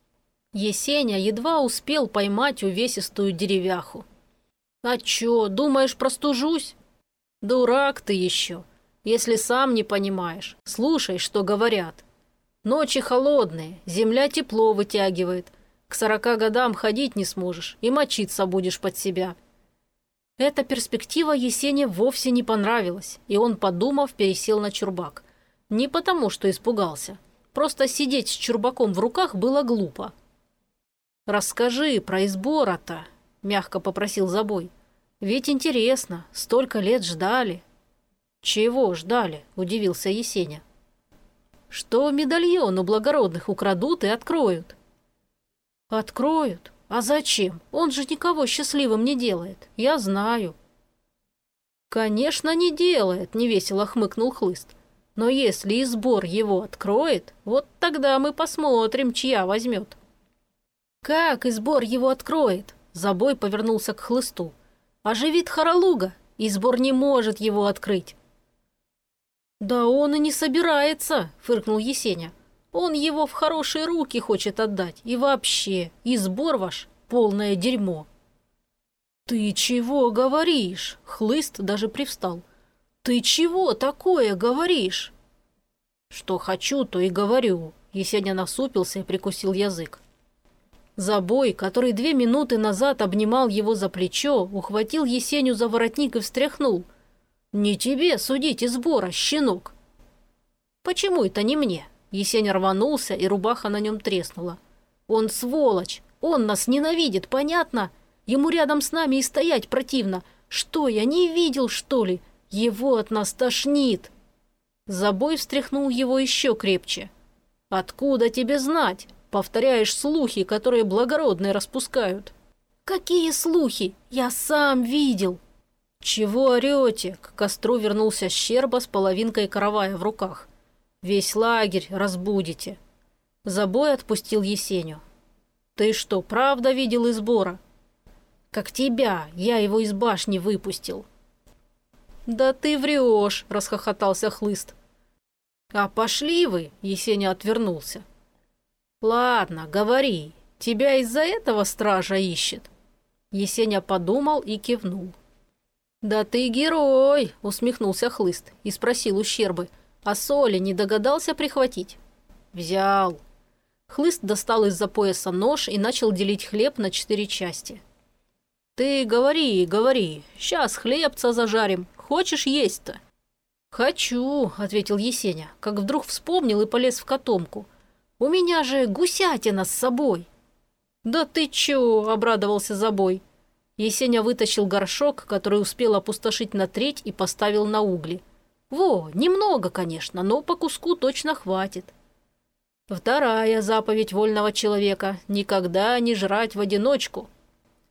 A: Есеня едва успел поймать увесистую деревяху. «А чё, думаешь, простужусь?» «Дурак ты еще. Если сам не понимаешь, слушай, что говорят. Ночи холодные, земля тепло вытягивает. К сорока годам ходить не сможешь и мочиться будешь под себя. Эта перспектива Есене вовсе не понравилась, и он, подумав, пересел на чурбак. Не потому, что испугался. Просто сидеть с чурбаком в руках было глупо. «Расскажи про избора-то», — мягко попросил Забой. «Ведь интересно, столько лет ждали, «Чего ждали?» – удивился Есеня. «Что медальон у благородных украдут и откроют». «Откроют? А зачем? Он же никого счастливым не делает. Я знаю». «Конечно, не делает», – невесело хмыкнул Хлыст. «Но если и сбор его откроет, вот тогда мы посмотрим, чья возьмет». «Как и сбор его откроет?» – Забой повернулся к Хлысту. «Оживит Харалуга, и сбор не может его открыть. «Да он и не собирается», – фыркнул Есеня. «Он его в хорошие руки хочет отдать. И вообще, и сбор ваш – полное дерьмо». «Ты чего говоришь?» – хлыст даже привстал. «Ты чего такое говоришь?» «Что хочу, то и говорю», – Есеня насупился и прикусил язык. Забой, который две минуты назад обнимал его за плечо, ухватил Есеню за воротник и встряхнул – «Не тебе судить и сбора, щенок!» «Почему это не мне?» Есень рванулся, и рубаха на нем треснула. «Он сволочь! Он нас ненавидит, понятно? Ему рядом с нами и стоять противно. Что, я не видел, что ли? Его от нас тошнит!» Забой встряхнул его еще крепче. «Откуда тебе знать? Повторяешь слухи, которые благородные распускают». «Какие слухи? Я сам видел!» «Чего орете?» К костру вернулся щерба с половинкой каравая в руках. Весь лагерь разбудите». Забой отпустил Есеню. «Ты что, правда видел из сбора?» «Как тебя, я его из башни выпустил». «Да ты врешь», – расхохотался Хлыст. «А пошли вы!» – Есеня отвернулся. «Ладно, говори. Тебя из-за этого стража ищет?» Есеня подумал и кивнул. «Да ты герой!» – усмехнулся Хлыст и спросил ущербы. «А соли не догадался прихватить?» «Взял». Хлыст достал из-за пояса нож и начал делить хлеб на четыре части. «Ты говори, говори. Сейчас хлебца зажарим. Хочешь есть-то?» «Хочу», — ответил Есеня, как вдруг вспомнил и полез в котомку. «У меня же гусятина с собой». «Да ты чё?» – обрадовался Забой. Есеня вытащил горшок, который успел опустошить на треть и поставил на угли. «Во, немного, конечно, но по куску точно хватит». Вторая заповедь вольного человека – никогда не жрать в одиночку.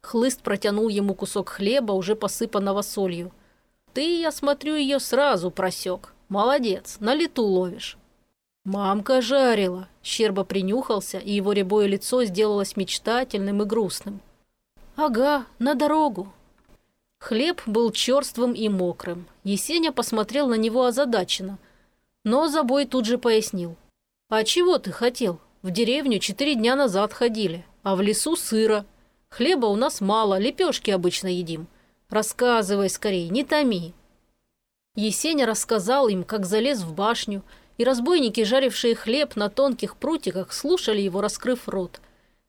A: Хлыст протянул ему кусок хлеба, уже посыпанного солью – ты, я смотрю, ее сразу просек. Молодец, на лету ловишь. Мамка жарила. Щерба принюхался, и его рябое лицо сделалось мечтательным и грустным. Ага, на дорогу. Хлеб был черствым и мокрым. Есеня посмотрел на него озадаченно. Но забой тут же пояснил. «А чего ты хотел? В деревню четыре дня назад ходили, а в лесу сыро. Хлеба у нас мало, лепешки обычно едим. Рассказывай скорее, не томи». Есеня рассказал им, как залез в башню, и разбойники, жарившие хлеб на тонких прутиках, слушали его, раскрыв рот.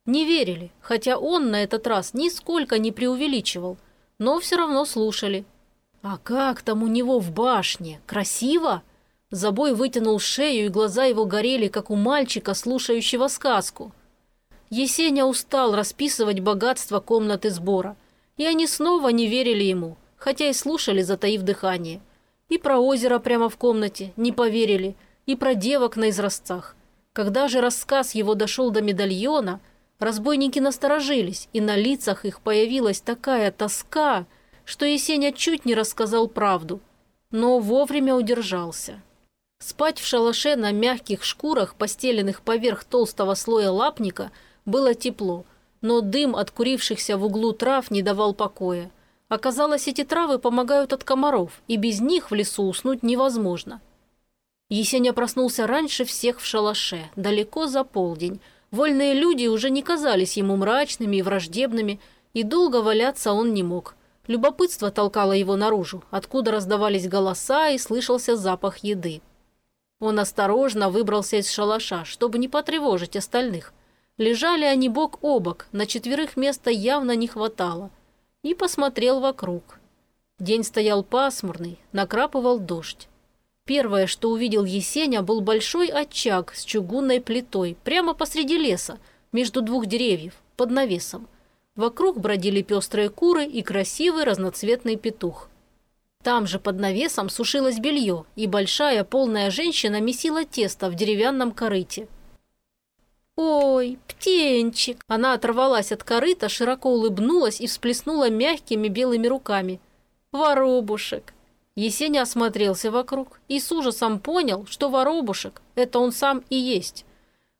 A: Не верили, хотя он на этот раз нисколько не преувеличивал, но все равно слушали. «А как там у него в башне? Красиво?» Забой вытянул шею, и глаза его горели, как у мальчика, слушающего сказку. Есеня устал расписывать богатство комнаты сбора – и они снова не верили ему, хотя и слушали, затаив дыхание. И про озеро прямо в комнате не поверили, и про девок на изразцах. Когда же рассказ его дошел до медальона, разбойники насторожились, и на лицах их появилась такая тоска, что Есеня чуть не рассказал правду, но вовремя удержался. Спать в шалаше на мягких шкурах, постеленных поверх толстого слоя лапника, было тепло – но дым от курившихся в углу трав не давал покоя. Оказалось, эти травы помогают от комаров, и без них в лесу уснуть невозможно. Есеня проснулся раньше всех в шалаше, далеко за полдень. Вольные люди уже не казались ему мрачными и враждебными, и долго валяться он не мог. Любопытство толкало его наружу, откуда раздавались голоса и слышался запах еды. Он осторожно выбрался из шалаша, чтобы не потревожить остальных – Лежали они бок о бок, на четверых места явно не хватало. И посмотрел вокруг. День стоял пасмурный, накрапывал дождь. Первое, что увидел Есеня, был большой очаг с чугунной плитой прямо посреди леса, между двух деревьев, под навесом. Вокруг бродили пестрые куры и красивый разноцветный петух. Там же под навесом сушилось белье, и большая полная женщина месила тесто в деревянном корыте. «Ой, птенчик!» Она оторвалась от корыта, широко улыбнулась и всплеснула мягкими белыми руками. «Воробушек!» Есеня осмотрелся вокруг и с ужасом понял, что воробушек – это он сам и есть.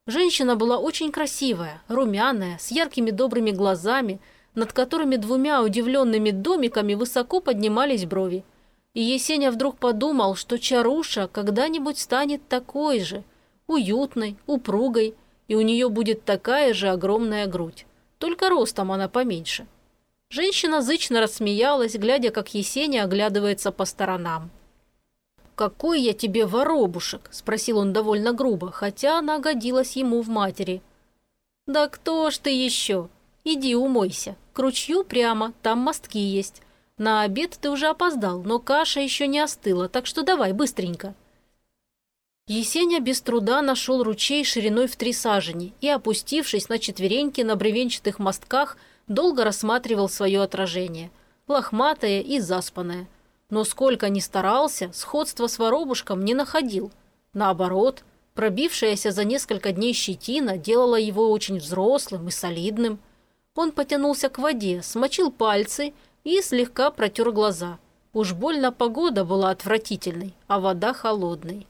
A: Женщина была очень красивая, румяная, с яркими добрыми глазами, над которыми двумя удивленными домиками высоко поднимались брови. И Есеня вдруг подумал, что Чаруша когда-нибудь станет такой же, уютной, упругой, и у нее будет такая же огромная грудь. Только ростом она поменьше. Женщина зычно рассмеялась, глядя, как Есения оглядывается по сторонам. «Какой я тебе воробушек?» – спросил он довольно грубо, хотя она годилась ему в матери. «Да кто ж ты еще? Иди умойся. К ручью прямо, там мостки есть. На обед ты уже опоздал, но каша еще не остыла, так что давай быстренько». Есеня без труда нашел ручей шириной в три сажени и, опустившись на четвереньки на бревенчатых мостках, долго рассматривал свое отражение, лохматое и заспанное. Но сколько ни старался, сходства с воробушком не находил. Наоборот, пробившаяся за несколько дней щетина делала его очень взрослым и солидным. Он потянулся к воде, смочил пальцы и слегка протер глаза. Уж больно погода была отвратительной, а вода холодной.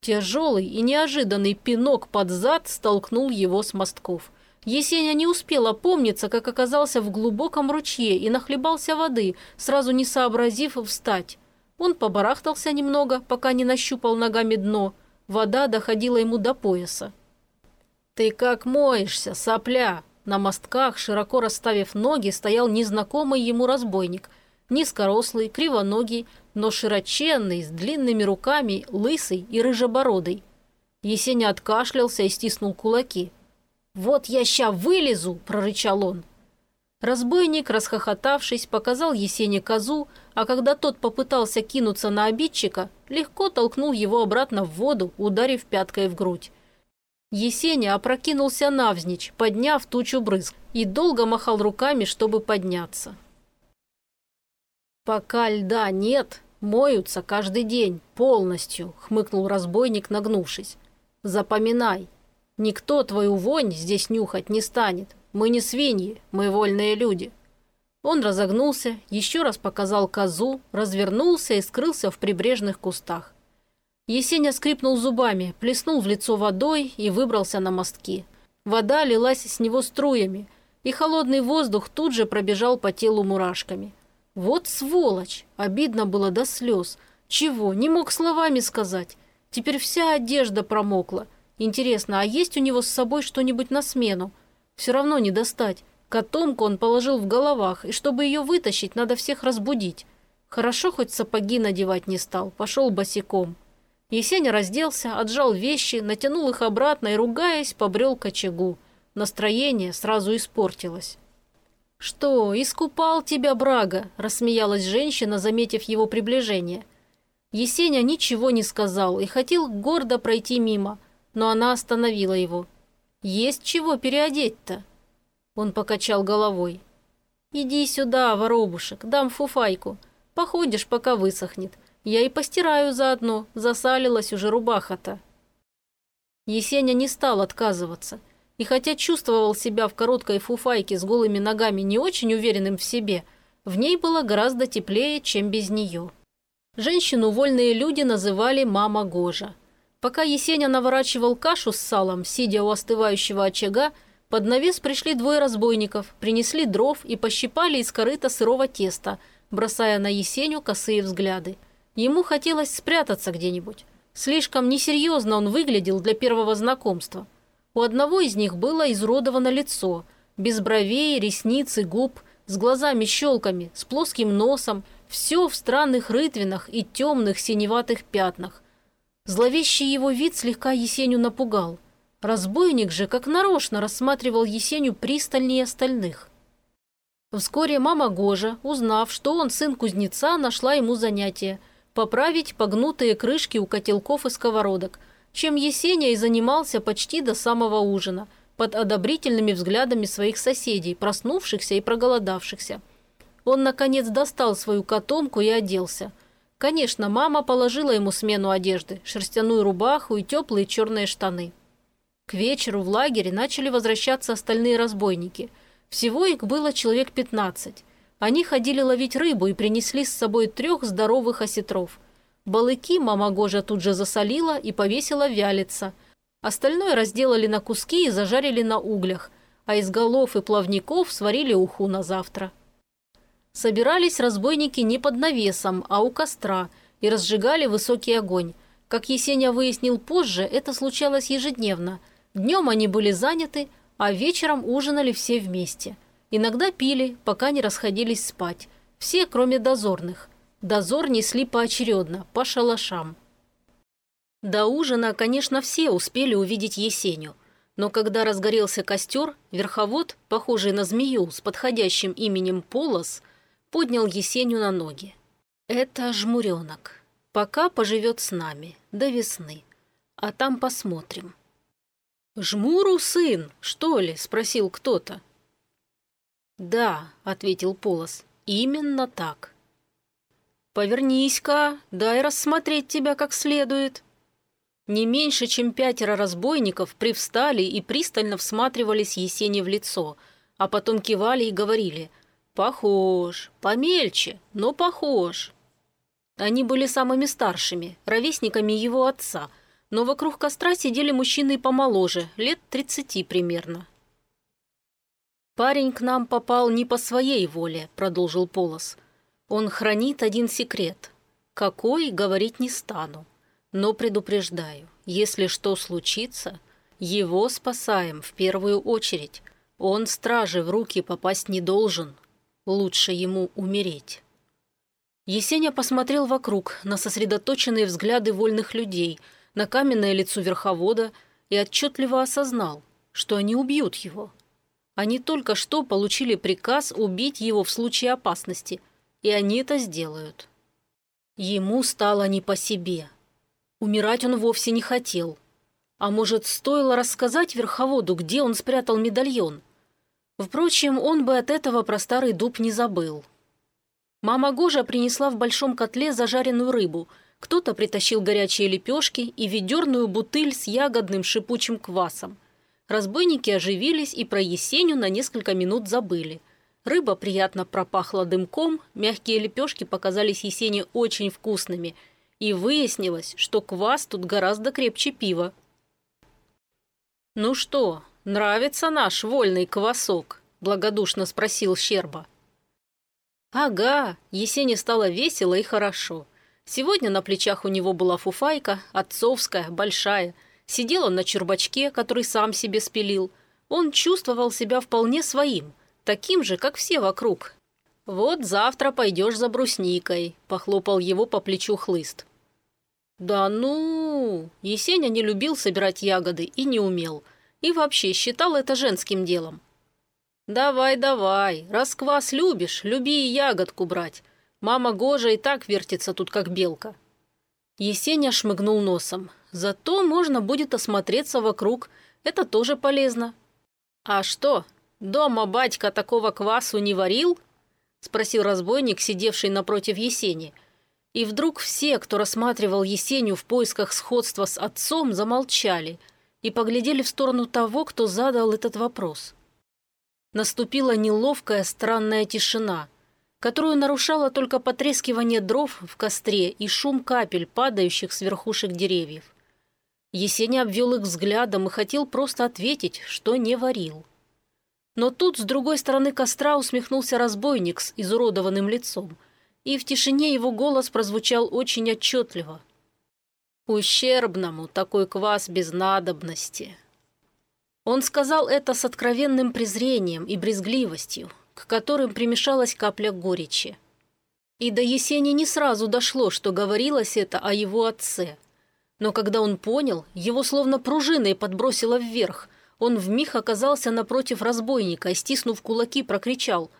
A: Тяжелый и неожиданный пинок под зад столкнул его с мостков. Есеня не успел опомниться, как оказался в глубоком ручье и нахлебался воды, сразу не сообразив встать. Он побарахтался немного, пока не нащупал ногами дно. Вода доходила ему до пояса. «Ты как моешься, сопля?» На мостках, широко расставив ноги, стоял незнакомый ему разбойник. Низкорослый, кривоногий, но широченный, с длинными руками, лысый и рыжебородый. Есеня откашлялся и стиснул кулаки. «Вот я ща вылезу!» – прорычал он. Разбойник, расхохотавшись, показал Есене козу, а когда тот попытался кинуться на обидчика, легко толкнул его обратно в воду, ударив пяткой в грудь. Есеня опрокинулся навзничь, подняв тучу брызг, и долго махал руками, чтобы подняться. «Пока льда нет, моются каждый день, полностью», — хмыкнул разбойник, нагнувшись. «Запоминай, Никто твою вонь здесь нюхать не станет. Мы не свиньи, мы вольные люди». Он разогнулся, еще раз показал козу, развернулся и скрылся в прибрежных кустах. Есеня скрипнул зубами, плеснул в лицо водой и выбрался на мостки. Вода лилась с него струями, и холодный воздух тут же пробежал по телу мурашками. Вот сволочь! Обидно было до слез. Чего? Не мог словами сказать. Теперь вся одежда промокла – Интересно, а есть у него с собой что-нибудь на смену? Все равно не достать. Котомку он положил в головах, и чтобы ее вытащить, надо всех разбудить. Хорошо, хоть сапоги надевать не стал, пошел босиком. Есеня разделся, отжал вещи, натянул их обратно и, ругаясь, побрел к очагу. Настроение сразу испортилось. «Что, искупал тебя, Брага?» – рассмеялась женщина, заметив его приближение. Есеня ничего не сказал и хотел гордо пройти мимо – но она остановила его. «Есть чего переодеть-то?» Он покачал головой. «Иди сюда, воробушек, дам фуфайку. Походишь, пока высохнет. Я и постираю заодно, засалилась уже рубаха-то». Есеня не стал отказываться. И хотя чувствовал себя в короткой фуфайке с голыми ногами не очень уверенным в себе, в ней было гораздо теплее, чем без нее. Женщину вольные люди называли «мама Гожа». Пока Есеня наворачивал кашу с салом, сидя у остывающего очага, под навес пришли двое разбойников, принесли дров и пощипали из корыта сырого теста, бросая на Есеню косые взгляды. Ему хотелось спрятаться где-нибудь. Слишком несерьезно он выглядел для первого знакомства. У одного из них было изуродовано лицо, без бровей, ресниц и губ, с глазами-щелками, с плоским носом, все в странных рытвинах и темных синеватых пятнах, Зловещий его вид слегка Есеню напугал. Разбойник же, как нарочно, рассматривал Есеню пристальнее остальных. Вскоре мама Гожа, узнав, что он сын кузнеца, нашла ему занятие – поправить погнутые крышки у котелков и сковородок, чем Есеня и занимался почти до самого ужина, под одобрительными взглядами своих соседей, проснувшихся и проголодавшихся. Он, наконец, достал свою котомку и оделся – Конечно, мама положила ему смену одежды, шерстяную рубаху и теплые черные штаны. К вечеру в лагере начали возвращаться остальные разбойники. Всего их было человек 15. Они ходили ловить рыбу и принесли с собой трех здоровых осетров. Балыки мама Гожа тут же засолила и повесила вялиться. Остальное разделали на куски и зажарили на углях, а из голов и плавников сварили уху на завтра. Собирались разбойники не под навесом, а у костра и разжигали высокий огонь. Как Есеня выяснил позже, это случалось ежедневно. Днем они были заняты, а вечером ужинали все вместе. Иногда пили, пока не расходились спать. Все, кроме дозорных. Дозор несли поочередно, по шалашам. До ужина, конечно, все успели увидеть Есеню. Но когда разгорелся костер, верховод, похожий на змею с подходящим именем Полос, поднял Есеню на ноги. «Это жмуренок. Пока поживет с нами, до весны. А там посмотрим». «Жмуру сын, что ли?» – спросил кто-то. «Да», – ответил Полос, – «именно так». «Повернись-ка, дай рассмотреть тебя как следует». Не меньше, чем пятеро разбойников привстали и пристально всматривались Есене в лицо, а потом кивали и говорили – «Похож. Помельче, но похож». Они были самыми старшими, ровесниками его отца, но вокруг костра сидели мужчины помоложе, лет тридцати примерно. «Парень к нам попал не по своей воле», — продолжил Полос. «Он хранит один секрет. Какой, говорить не стану. Но предупреждаю, если что случится, его спасаем в первую очередь. Он страже в руки попасть не должен. Лучше ему умереть». Есеня посмотрел вокруг на сосредоточенные взгляды вольных людей, на каменное лицо верховода и отчетливо осознал, что они убьют его. Они только что получили приказ убить его в случае опасности, и они это сделают. Ему стало не по себе. Умирать он вовсе не хотел. А может, стоило рассказать верховоду, где он спрятал медальон? Впрочем, он бы от этого про старый дуб не забыл. Мама Гожа принесла в большом котле зажаренную рыбу, кто-то притащил горячие лепешки и ведерную бутыль с ягодным шипучим квасом – Разбойники оживились и про Есеню на несколько минут забыли. Рыба приятно пропахла дымком, мягкие лепешки показались Есене очень вкусными, и выяснилось, что квас тут гораздо крепче пива. «Ну что, нравится наш вольный квасок?» – благодушно спросил Щерба. «Ага», Есене стало весело и хорошо. Сегодня на плечах у него была фуфайка, отцовская, большая – Сидел он на чурбачке, который сам себе спилил. Он чувствовал себя вполне своим, таким же, как все вокруг. «Вот завтра пойдешь за брусникой», – похлопал его по плечу хлыст. «Да ну!» Есеня не любил собирать ягоды и не умел. И вообще считал это женским делом. «Давай, давай, расквас любишь, люби и ягодку брать. Мама Гожа и так вертится тут, как белка». Есеня шмыгнул носом. Зато можно будет осмотреться вокруг. Это тоже полезно. «А что, дома батька такого квасу не варил?» – спросил разбойник, сидевший напротив Есени. И вдруг все, кто рассматривал Есению в поисках сходства с отцом, замолчали и поглядели в сторону того, кто задал этот вопрос. Наступила неловкая странная тишина – которую нарушало только потрескивание дров в костре и шум капель, падающих с верхушек деревьев. Есеня обвел их взглядом и хотел просто ответить, что не варил. Но тут с другой стороны костра усмехнулся разбойник с изуродованным лицом, и в тишине его голос прозвучал очень отчетливо. «Ущербному такой квас без надобности». Он сказал это с откровенным презрением и брезгливостью, к которым примешалась капля горечи. И до Есени не сразу дошло, что говорилось это о его отце. Но когда он понял, его словно пружиной подбросило вверх. Он вмиг оказался напротив разбойника и, стиснув кулаки, прокричал.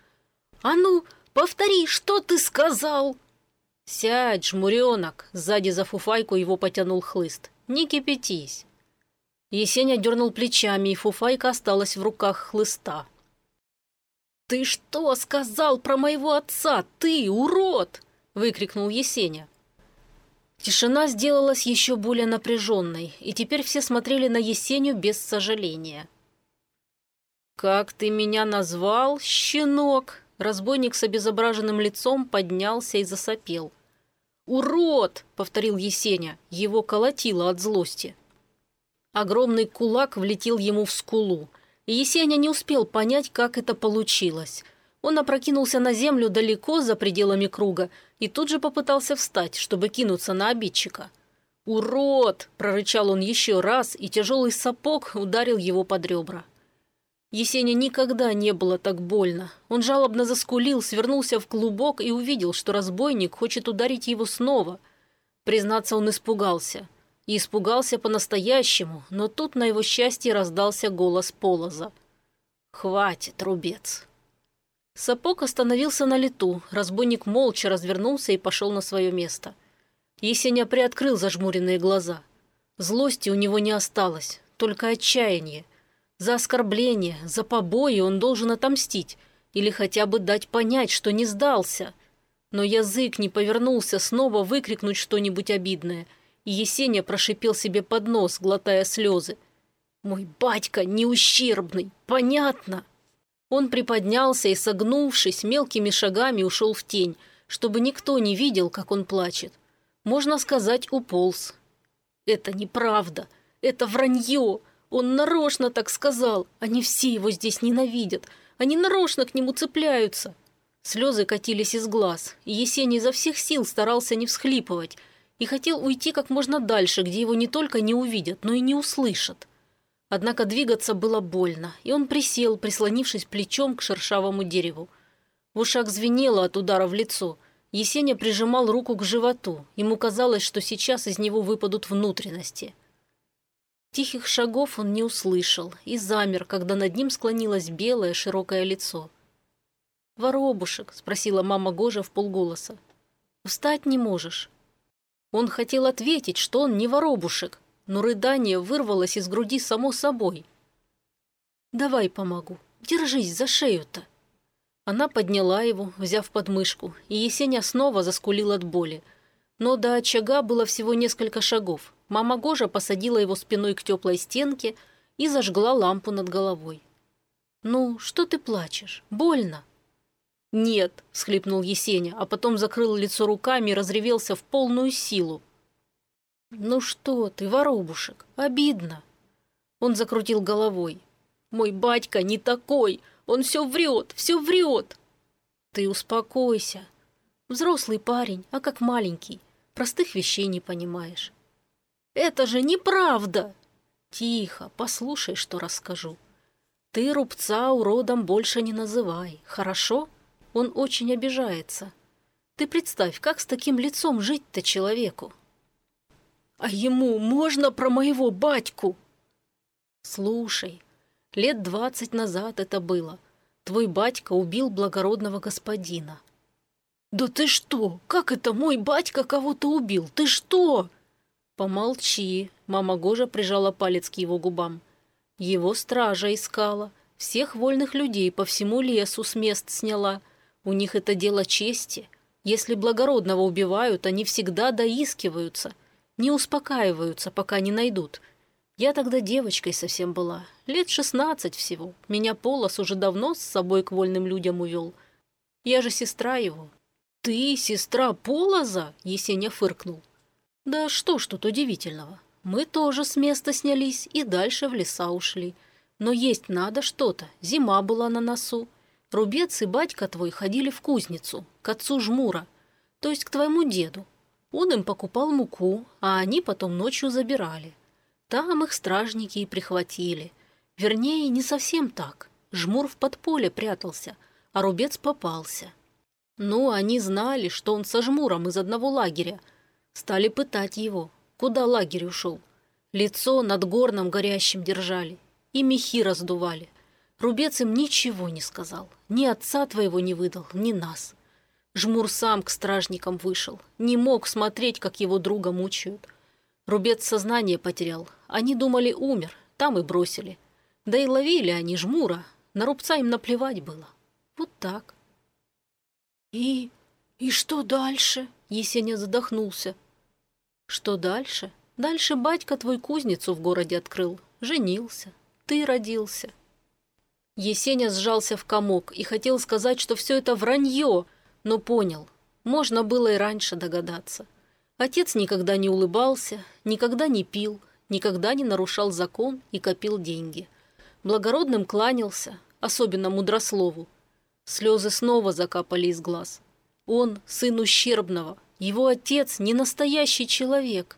A: «А ну, повтори, что ты сказал?» «Сядь, жмуренок!» – сзади за фуфайку его потянул хлыст. «Не кипятись!» Есеня дернул плечами, и фуфайка осталась в руках хлыста. «Ты что сказал про моего отца? Ты, урод!» – выкрикнул Есеня. Тишина сделалась еще более напряженной, и теперь все смотрели на Есеню без сожаления. «Как ты меня назвал, щенок?» Разбойник с обезображенным лицом поднялся и засопел. «Урод!» — повторил Есеня. Его колотило от злости. Огромный кулак влетел ему в скулу. И Есеня не успел понять, как это получилось. Он опрокинулся на землю далеко за пределами круга и тут же попытался встать, чтобы кинуться на обидчика. «Урод!» – прорычал он еще раз, и тяжелый сапог ударил его под ребра. Есене никогда не было так больно. Он жалобно заскулил, свернулся в клубок и увидел, что разбойник хочет ударить его снова. Признаться, он испугался. И испугался по-настоящему, но тут на его счастье раздался голос Полоза. «Хватит, рубец!» Сапог остановился на лету, разбойник молча развернулся и пошел на свое место. Есеня приоткрыл зажмуренные глаза. Злости у него не осталось, только отчаяние. За оскорбление, за побои он должен отомстить или хотя бы дать понять, что не сдался. Но язык не повернулся снова выкрикнуть что-нибудь обидное – и Есеня прошипел себе под нос, глотая слезы. «Мой батька не ущербный, понятно!» Он приподнялся и, согнувшись, мелкими шагами ушел в тень, чтобы никто не видел, как он плачет. Можно сказать, уполз. «Это неправда! Это вранье! Он нарочно так сказал! Они все его здесь ненавидят! Они нарочно к нему цепляются!» Слезы катились из глаз, и Есений изо всех сил старался не всхлипывать и хотел уйти как можно дальше, где его не только не увидят, но и не услышат. Однако двигаться было больно, и он присел, прислонившись плечом к шершавому дереву. В ушах звенело от удара в лицо. Есеня прижимал руку к животу. Ему казалось, что сейчас из него выпадут внутренности. Тихих шагов он не услышал и замер, когда над ним склонилось белое широкое лицо. «Воробушек?» – спросила мама Гожа в полголоса. «Встать не можешь?» Он хотел ответить, что он не воробушек, но рыдание вырвалось из груди само собой. «Давай помогу. Держись за шею-то». Она подняла его, взяв подмышку, и Есеня снова заскулил от боли. Но до очага было всего несколько шагов. Мама Гожа посадила его спиной к теплой стенке и зажгла лампу над головой. «Ну, что ты плачешь? Больно?» «Нет», – схлипнул Есеня, а потом закрыл лицо руками и разревелся в полную силу. «Ну что ты, воробушек, обидно!» Он закрутил головой. «Мой батька не такой! Он все врет, все врет!» «Ты успокойся. Взрослый парень, а как маленький. Простых вещей не понимаешь». «Это же неправда!» «Тихо, послушай, что расскажу. Ты рубца уродом больше не называй, хорошо? Он очень обижается. Ты представь, как с таким лицом жить-то человеку?» А ему можно про моего батьку? Слушай, лет двадцать назад это было. Твой батька убил благородного господина. Да ты что? Как это мой батька кого-то убил? Ты что? Помолчи. Мама Гожа прижала палец к его губам. Его стража искала. Всех вольных людей по всему лесу с мест сняла. У них это дело чести. Если благородного убивают, они всегда доискиваются – не успокаиваются, пока не найдут. Я тогда девочкой совсем была, лет шестнадцать всего. Меня Полос уже давно с собой к вольным людям увел. Я же сестра его». «Ты сестра Полоза?» – Есеня фыркнул. «Да что ж тут удивительного? Мы тоже с места снялись и дальше в леса ушли. Но есть надо что-то, зима была на носу. Рубец и батька твой ходили в кузницу, к отцу Жмура, то есть к твоему деду. Он им покупал муку, а они потом ночью забирали. Там их стражники и прихватили. Вернее, не совсем так. Жмур в подполе прятался, а рубец попался. Ну, они знали, что он со жмуром из одного лагеря. Стали пытать его. Куда лагерь ушел? Лицо над горном горящим держали. И мехи раздували. Рубец им ничего не сказал. Ни отца твоего не выдал, ни нас. Жмур сам к стражникам вышел. Не мог смотреть, как его друга мучают. Рубец сознание потерял. Они думали, умер. Там и бросили. Да и ловили они жмура. На рубца им наплевать было. Вот так. «И... и что дальше?» Есеня задохнулся. «Что дальше? Дальше батька твой кузницу в городе открыл. Женился. Ты родился». Есеня сжался в комок и хотел сказать, что все это вранье, но понял, можно было и раньше догадаться. Отец никогда не улыбался, никогда не пил, никогда не нарушал закон и копил деньги. Благородным кланялся, особенно мудрослову. Слезы снова закапали из глаз. Он – сын ущербного, его отец – не настоящий человек,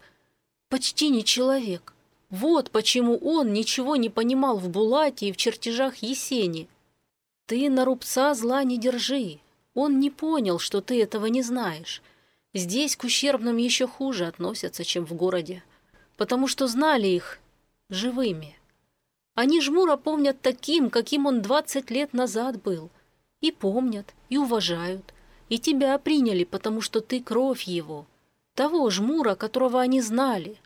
A: почти не человек. Вот почему он ничего не понимал в Булате и в чертежах Есени. Ты на рубца зла не держи, он не понял, что ты этого не знаешь. Здесь к ущербным еще хуже относятся, чем в городе, потому что знали их живыми. Они Жмура помнят таким, каким он двадцать лет назад был. И помнят, и уважают, и тебя приняли, потому что ты кровь его. Того Жмура, которого они знали.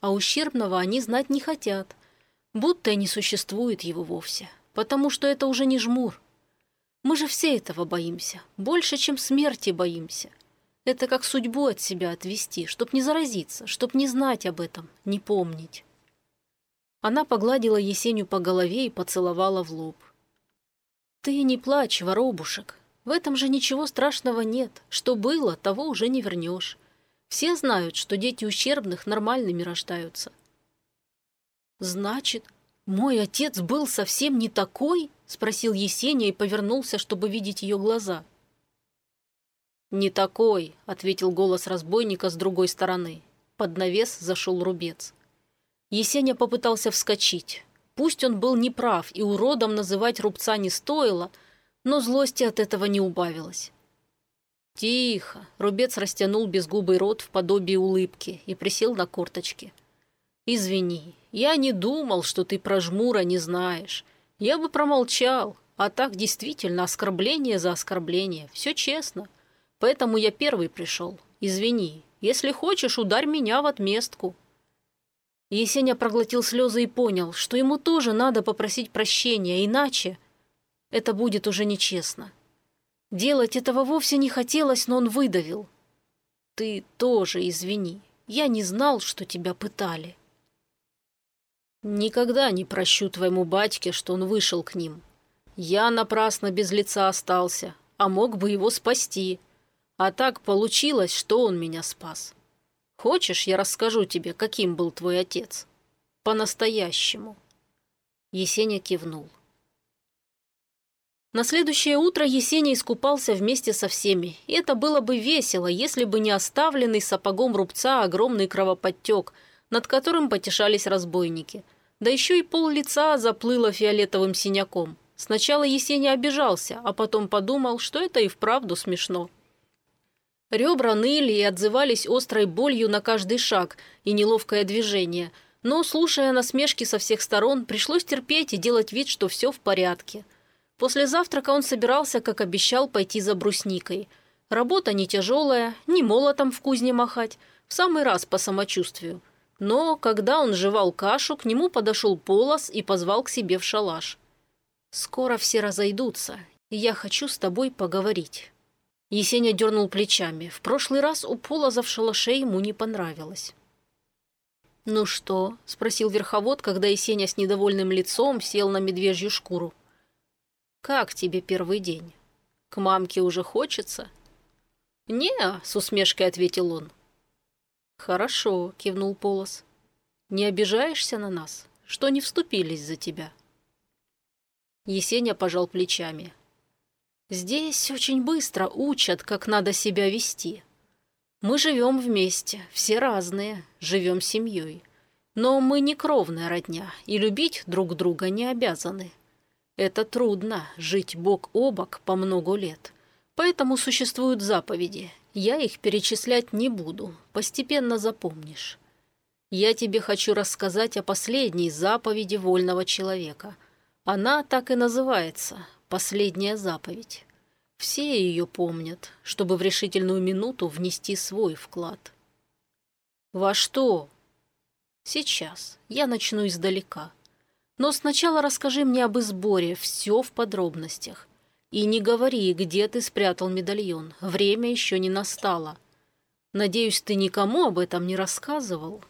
A: А ущербного они знать не хотят, будто и не существует его вовсе, потому что это уже не Жмур, мы же все этого боимся, больше, чем смерти боимся. Это как судьбу от себя отвести, чтоб не заразиться, чтоб не знать об этом, не помнить. Она погладила Есеню по голове и поцеловала в лоб. «Ты не плачь, воробушек. В этом же ничего страшного нет. Что было, того уже не вернешь. Все знают, что дети ущербных нормальными рождаются. «Значит, мой отец был совсем не такой?» – спросил Есения и повернулся, чтобы видеть ее глаза. «Не такой», – ответил голос разбойника с другой стороны. Под навес зашел рубец. Есеня попытался вскочить. Пусть он был неправ и уродом называть рубца не стоило, но злости от этого не убавилось. «Тихо!» – рубец растянул безгубый рот в подобии улыбки и присел на корточки. «Извини, я не думал, что ты про жмура не знаешь. Я бы промолчал, а так действительно оскорбление за оскорбление. Все честно. Поэтому я первый пришел. Извини, если хочешь, ударь меня в отместку». Есеня проглотил слезы и понял, что ему тоже надо попросить прощения, иначе это будет уже нечестно. Делать этого вовсе не хотелось, но он выдавил. «Ты тоже извини. Я не знал, что тебя пытали». «Никогда не прощу твоему батьке, что он вышел к ним. Я напрасно без лица остался, а мог бы его спасти. А так получилось, что он меня спас. Хочешь, я расскажу тебе, каким был твой отец? По-настоящему». Есеня кивнул. На следующее утро Есений искупался вместе со всеми, и это было бы весело, если бы не оставленный сапогом рубца огромный кровоподтек, над которым потешались разбойники. Да еще и пол лица заплыло фиолетовым синяком. Сначала Есений обижался, а потом подумал, что это и вправду смешно. Ребра ныли и отзывались острой болью на каждый шаг и неловкое движение, но, слушая насмешки со всех сторон, пришлось терпеть и делать вид, что все в порядке – После завтрака он собирался, как обещал, пойти за брусникой. Работа не тяжелая, не молотом в кузне махать, в самый раз по самочувствию. Но, когда он жевал кашу, к нему подошел Полос и позвал к себе в шалаш. «Скоро все разойдутся, и я хочу с тобой поговорить». Есеня дернул плечами. В прошлый раз у Полоза в шалаше ему не понравилось. «Ну что?» – спросил верховод, когда Есеня с недовольным лицом сел на медвежью шкуру. «Как тебе первый день? К мамке уже хочется?» «Не», — с усмешкой ответил он. «Хорошо», — кивнул Полос. «Не обижаешься на нас, что не вступились за тебя?» Есеня пожал плечами. «Здесь очень быстро учат, как надо себя вести. Мы живем вместе, все разные, живем семьей. Но мы не кровная родня и любить друг друга не обязаны. Это трудно – жить бок о бок по много лет. Поэтому существуют заповеди. Я их перечислять не буду, постепенно запомнишь. Я тебе хочу рассказать о последней заповеди вольного человека. Она так и называется – «Последняя заповедь». Все ее помнят, чтобы в решительную минуту внести свой вклад. Во что? Сейчас. Я начну издалека. Но сначала расскажи мне об изборе, все в подробностях. И не говори, где ты спрятал медальон. Время еще не настало. Надеюсь, ты никому об этом не рассказывал?»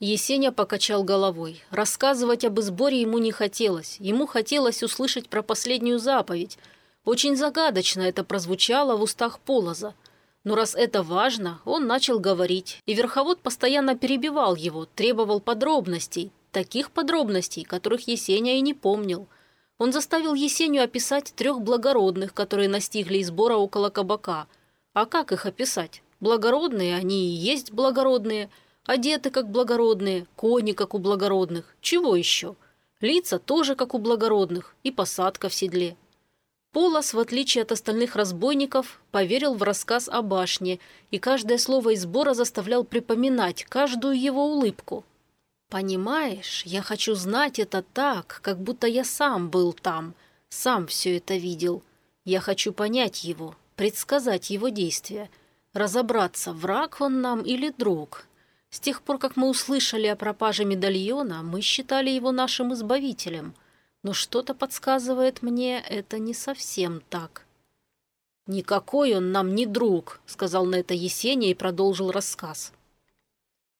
A: Есеня покачал головой. Рассказывать об изборе ему не хотелось. Ему хотелось услышать про последнюю заповедь. Очень загадочно это прозвучало в устах Полоза. Но раз это важно, он начал говорить, и верховод постоянно перебивал его, требовал подробностей, Таких подробностей, которых Есеня и не помнил. Он заставил Есению описать трех благородных, которые настигли из бора около кабака. А как их описать? Благородные они и есть благородные, одеты как благородные, кони как у благородных. Чего еще? Лица тоже как у благородных и посадка в седле. Полос, в отличие от остальных разбойников, поверил в рассказ о башне, и каждое слово из сбора заставлял припоминать каждую его улыбку. «Понимаешь, я хочу знать это так, как будто я сам был там, сам все это видел. Я хочу понять его, предсказать его действия, разобраться, враг он нам или друг. С тех пор, как мы услышали о пропаже медальона, мы считали его нашим избавителем. Но что-то подсказывает мне, это не совсем так». «Никакой он нам не друг», — сказал на это Есения и продолжил рассказ.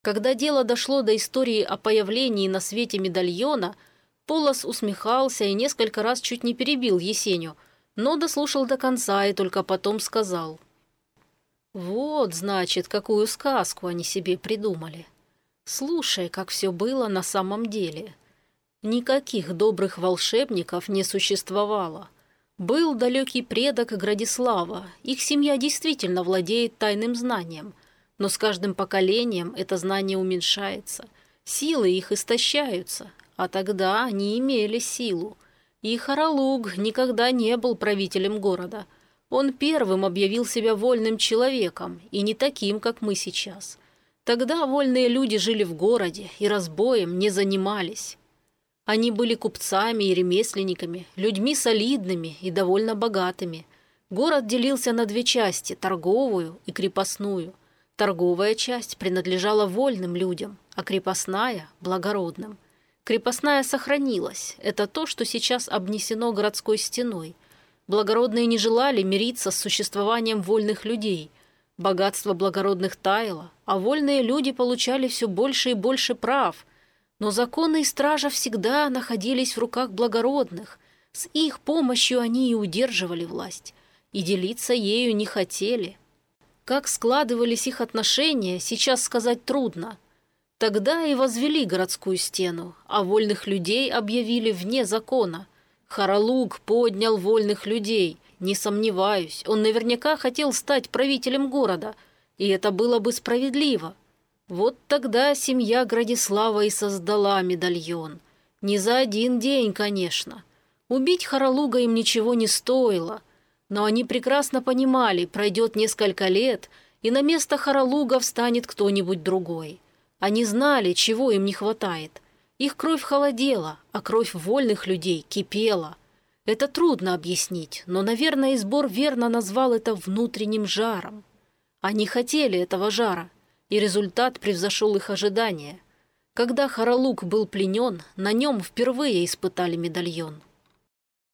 A: Когда дело дошло до истории о появлении на свете медальона, Полос усмехался и несколько раз чуть не перебил Есеню, но дослушал до конца и только потом сказал. Вот, значит, какую сказку они себе придумали. Слушай, как все было на самом деле. Никаких добрых волшебников не существовало. Был далекий предок Градислава. Их семья действительно владеет тайным знанием. Но с каждым поколением это знание уменьшается. Силы их истощаются. А тогда они имели силу. И Харалуг никогда не был правителем города – он первым объявил себя вольным человеком, и не таким, как мы сейчас. Тогда вольные люди жили в городе и разбоем не занимались. Они были купцами и ремесленниками, людьми солидными и довольно богатыми. Город делился на две части – торговую и крепостную. Торговая часть принадлежала вольным людям, а крепостная – благородным. Крепостная сохранилась. Это то, что сейчас обнесено городской стеной – Благородные не желали мириться с существованием вольных людей. Богатство благородных таяло, а вольные люди получали все больше и больше прав. Но законы и стража всегда находились в руках благородных. С их помощью они и удерживали власть. И делиться ею не хотели. Как складывались их отношения, сейчас сказать трудно. Тогда и возвели городскую стену, а вольных людей объявили вне закона – Харалуг поднял вольных людей. Не сомневаюсь, он наверняка хотел стать правителем города, и это было бы справедливо. Вот тогда семья Градислава и создала медальон. Не за один день, конечно. Убить Харалуга им ничего не стоило. Но они прекрасно понимали, пройдет несколько лет, и на место Харалуга встанет кто-нибудь другой. Они знали, чего им не хватает. Их кровь холодела, а кровь вольных людей кипела. Это трудно объяснить, но, наверное, Избор верно назвал это внутренним жаром. Они хотели этого жара, и результат превзошел их ожидания. Когда Харалук был пленен, на нем впервые испытали медальон.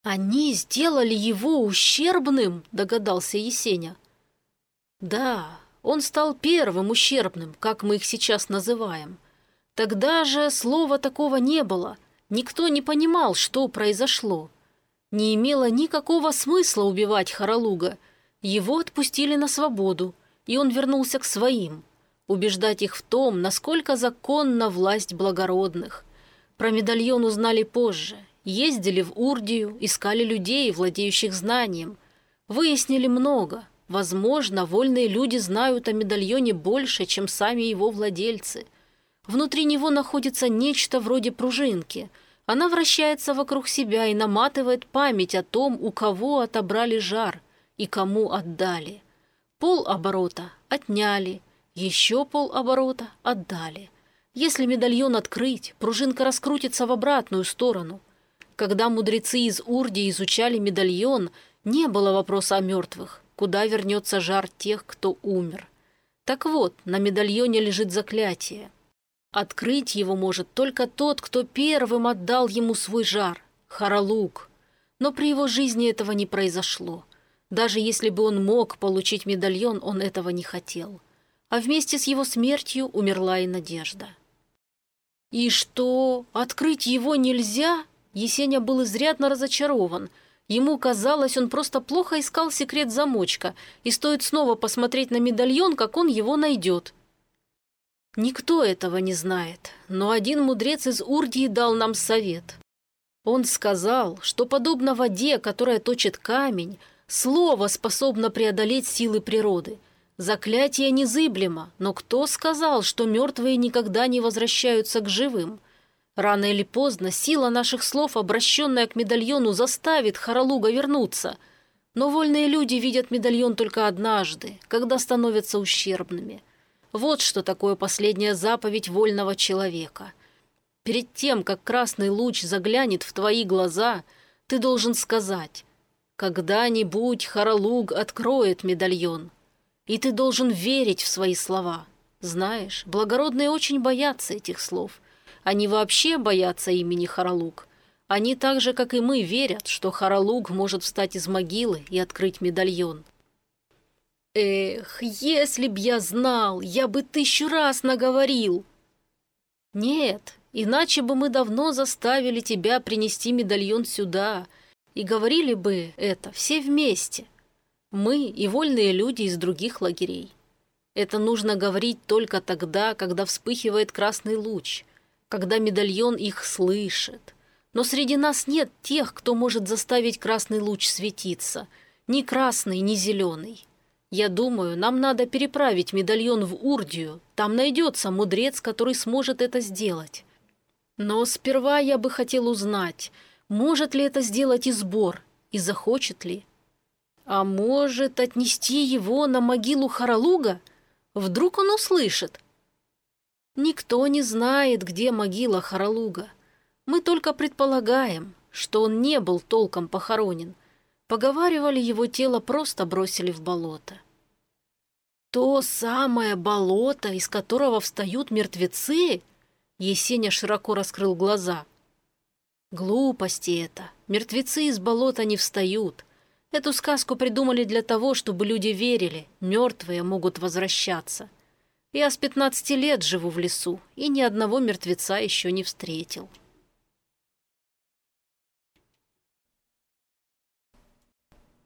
A: «Они сделали его ущербным?» – догадался Есеня. «Да, он стал первым ущербным, как мы их сейчас называем – Тогда же слова такого не было. Никто не понимал, что произошло. Не имело никакого смысла убивать Харалуга. Его отпустили на свободу, и он вернулся к своим. Убеждать их в том, насколько законна власть благородных. Про медальон узнали позже. Ездили в Урдию, искали людей, владеющих знанием. Выяснили много. Возможно, вольные люди знают о медальоне больше, чем сами его владельцы – Внутри него находится нечто вроде пружинки. Она вращается вокруг себя и наматывает память о том, у кого отобрали жар и кому отдали. Пол оборота отняли, еще пол оборота отдали. Если медальон открыть, пружинка раскрутится в обратную сторону. Когда мудрецы из Урди изучали медальон, не было вопроса о мертвых, куда вернется жар тех, кто умер. Так вот, на медальоне лежит заклятие – Открыть его может только тот, кто первым отдал ему свой жар – Харалук. Но при его жизни этого не произошло. Даже если бы он мог получить медальон, он этого не хотел. А вместе с его смертью умерла и надежда. «И что, открыть его нельзя?» Есеня был изрядно разочарован. Ему казалось, он просто плохо искал секрет замочка, и стоит снова посмотреть на медальон, как он его найдет – Никто этого не знает, но один мудрец из Урдии дал нам совет. Он сказал, что подобно воде, которая точит камень, слово способно преодолеть силы природы. Заклятие незыблемо, но кто сказал, что мертвые никогда не возвращаются к живым? Рано или поздно сила наших слов, обращенная к медальону, заставит Харалуга вернуться. Но вольные люди видят медальон только однажды, когда становятся ущербными – вот что такое последняя заповедь вольного человека. Перед тем, как красный луч заглянет в твои глаза, ты должен сказать «Когда-нибудь Харалуг откроет медальон». И ты должен верить в свои слова. Знаешь, благородные очень боятся этих слов. Они вообще боятся имени Харалуг. Они так же, как и мы, верят, что Харалуг может встать из могилы и открыть медальон. Эх, если б я знал, я бы тысячу раз наговорил. Нет, иначе бы мы давно заставили тебя принести медальон сюда и говорили бы это все вместе. Мы и вольные люди из других лагерей. Это нужно говорить только тогда, когда вспыхивает красный луч, когда медальон их слышит. Но среди нас нет тех, кто может заставить красный луч светиться. Ни красный, ни зеленый. Я думаю, нам надо переправить медальон в Урдию. Там найдется мудрец, который сможет это сделать. Но сперва я бы хотел узнать, может ли это сделать и сбор, и захочет ли. А может, отнести его на могилу Харалуга? Вдруг он услышит? Никто не знает, где могила Харалуга. Мы только предполагаем, что он не был толком похоронен. Поговаривали, его тело просто бросили в болото. То самое болото, из которого встают мертвецы? Есеня широко раскрыл глаза. Глупости это. Мертвецы из болота не встают. Эту сказку придумали для того, чтобы люди верили, мертвые могут возвращаться. Я с 15 лет живу в лесу и ни одного мертвеца еще не встретил.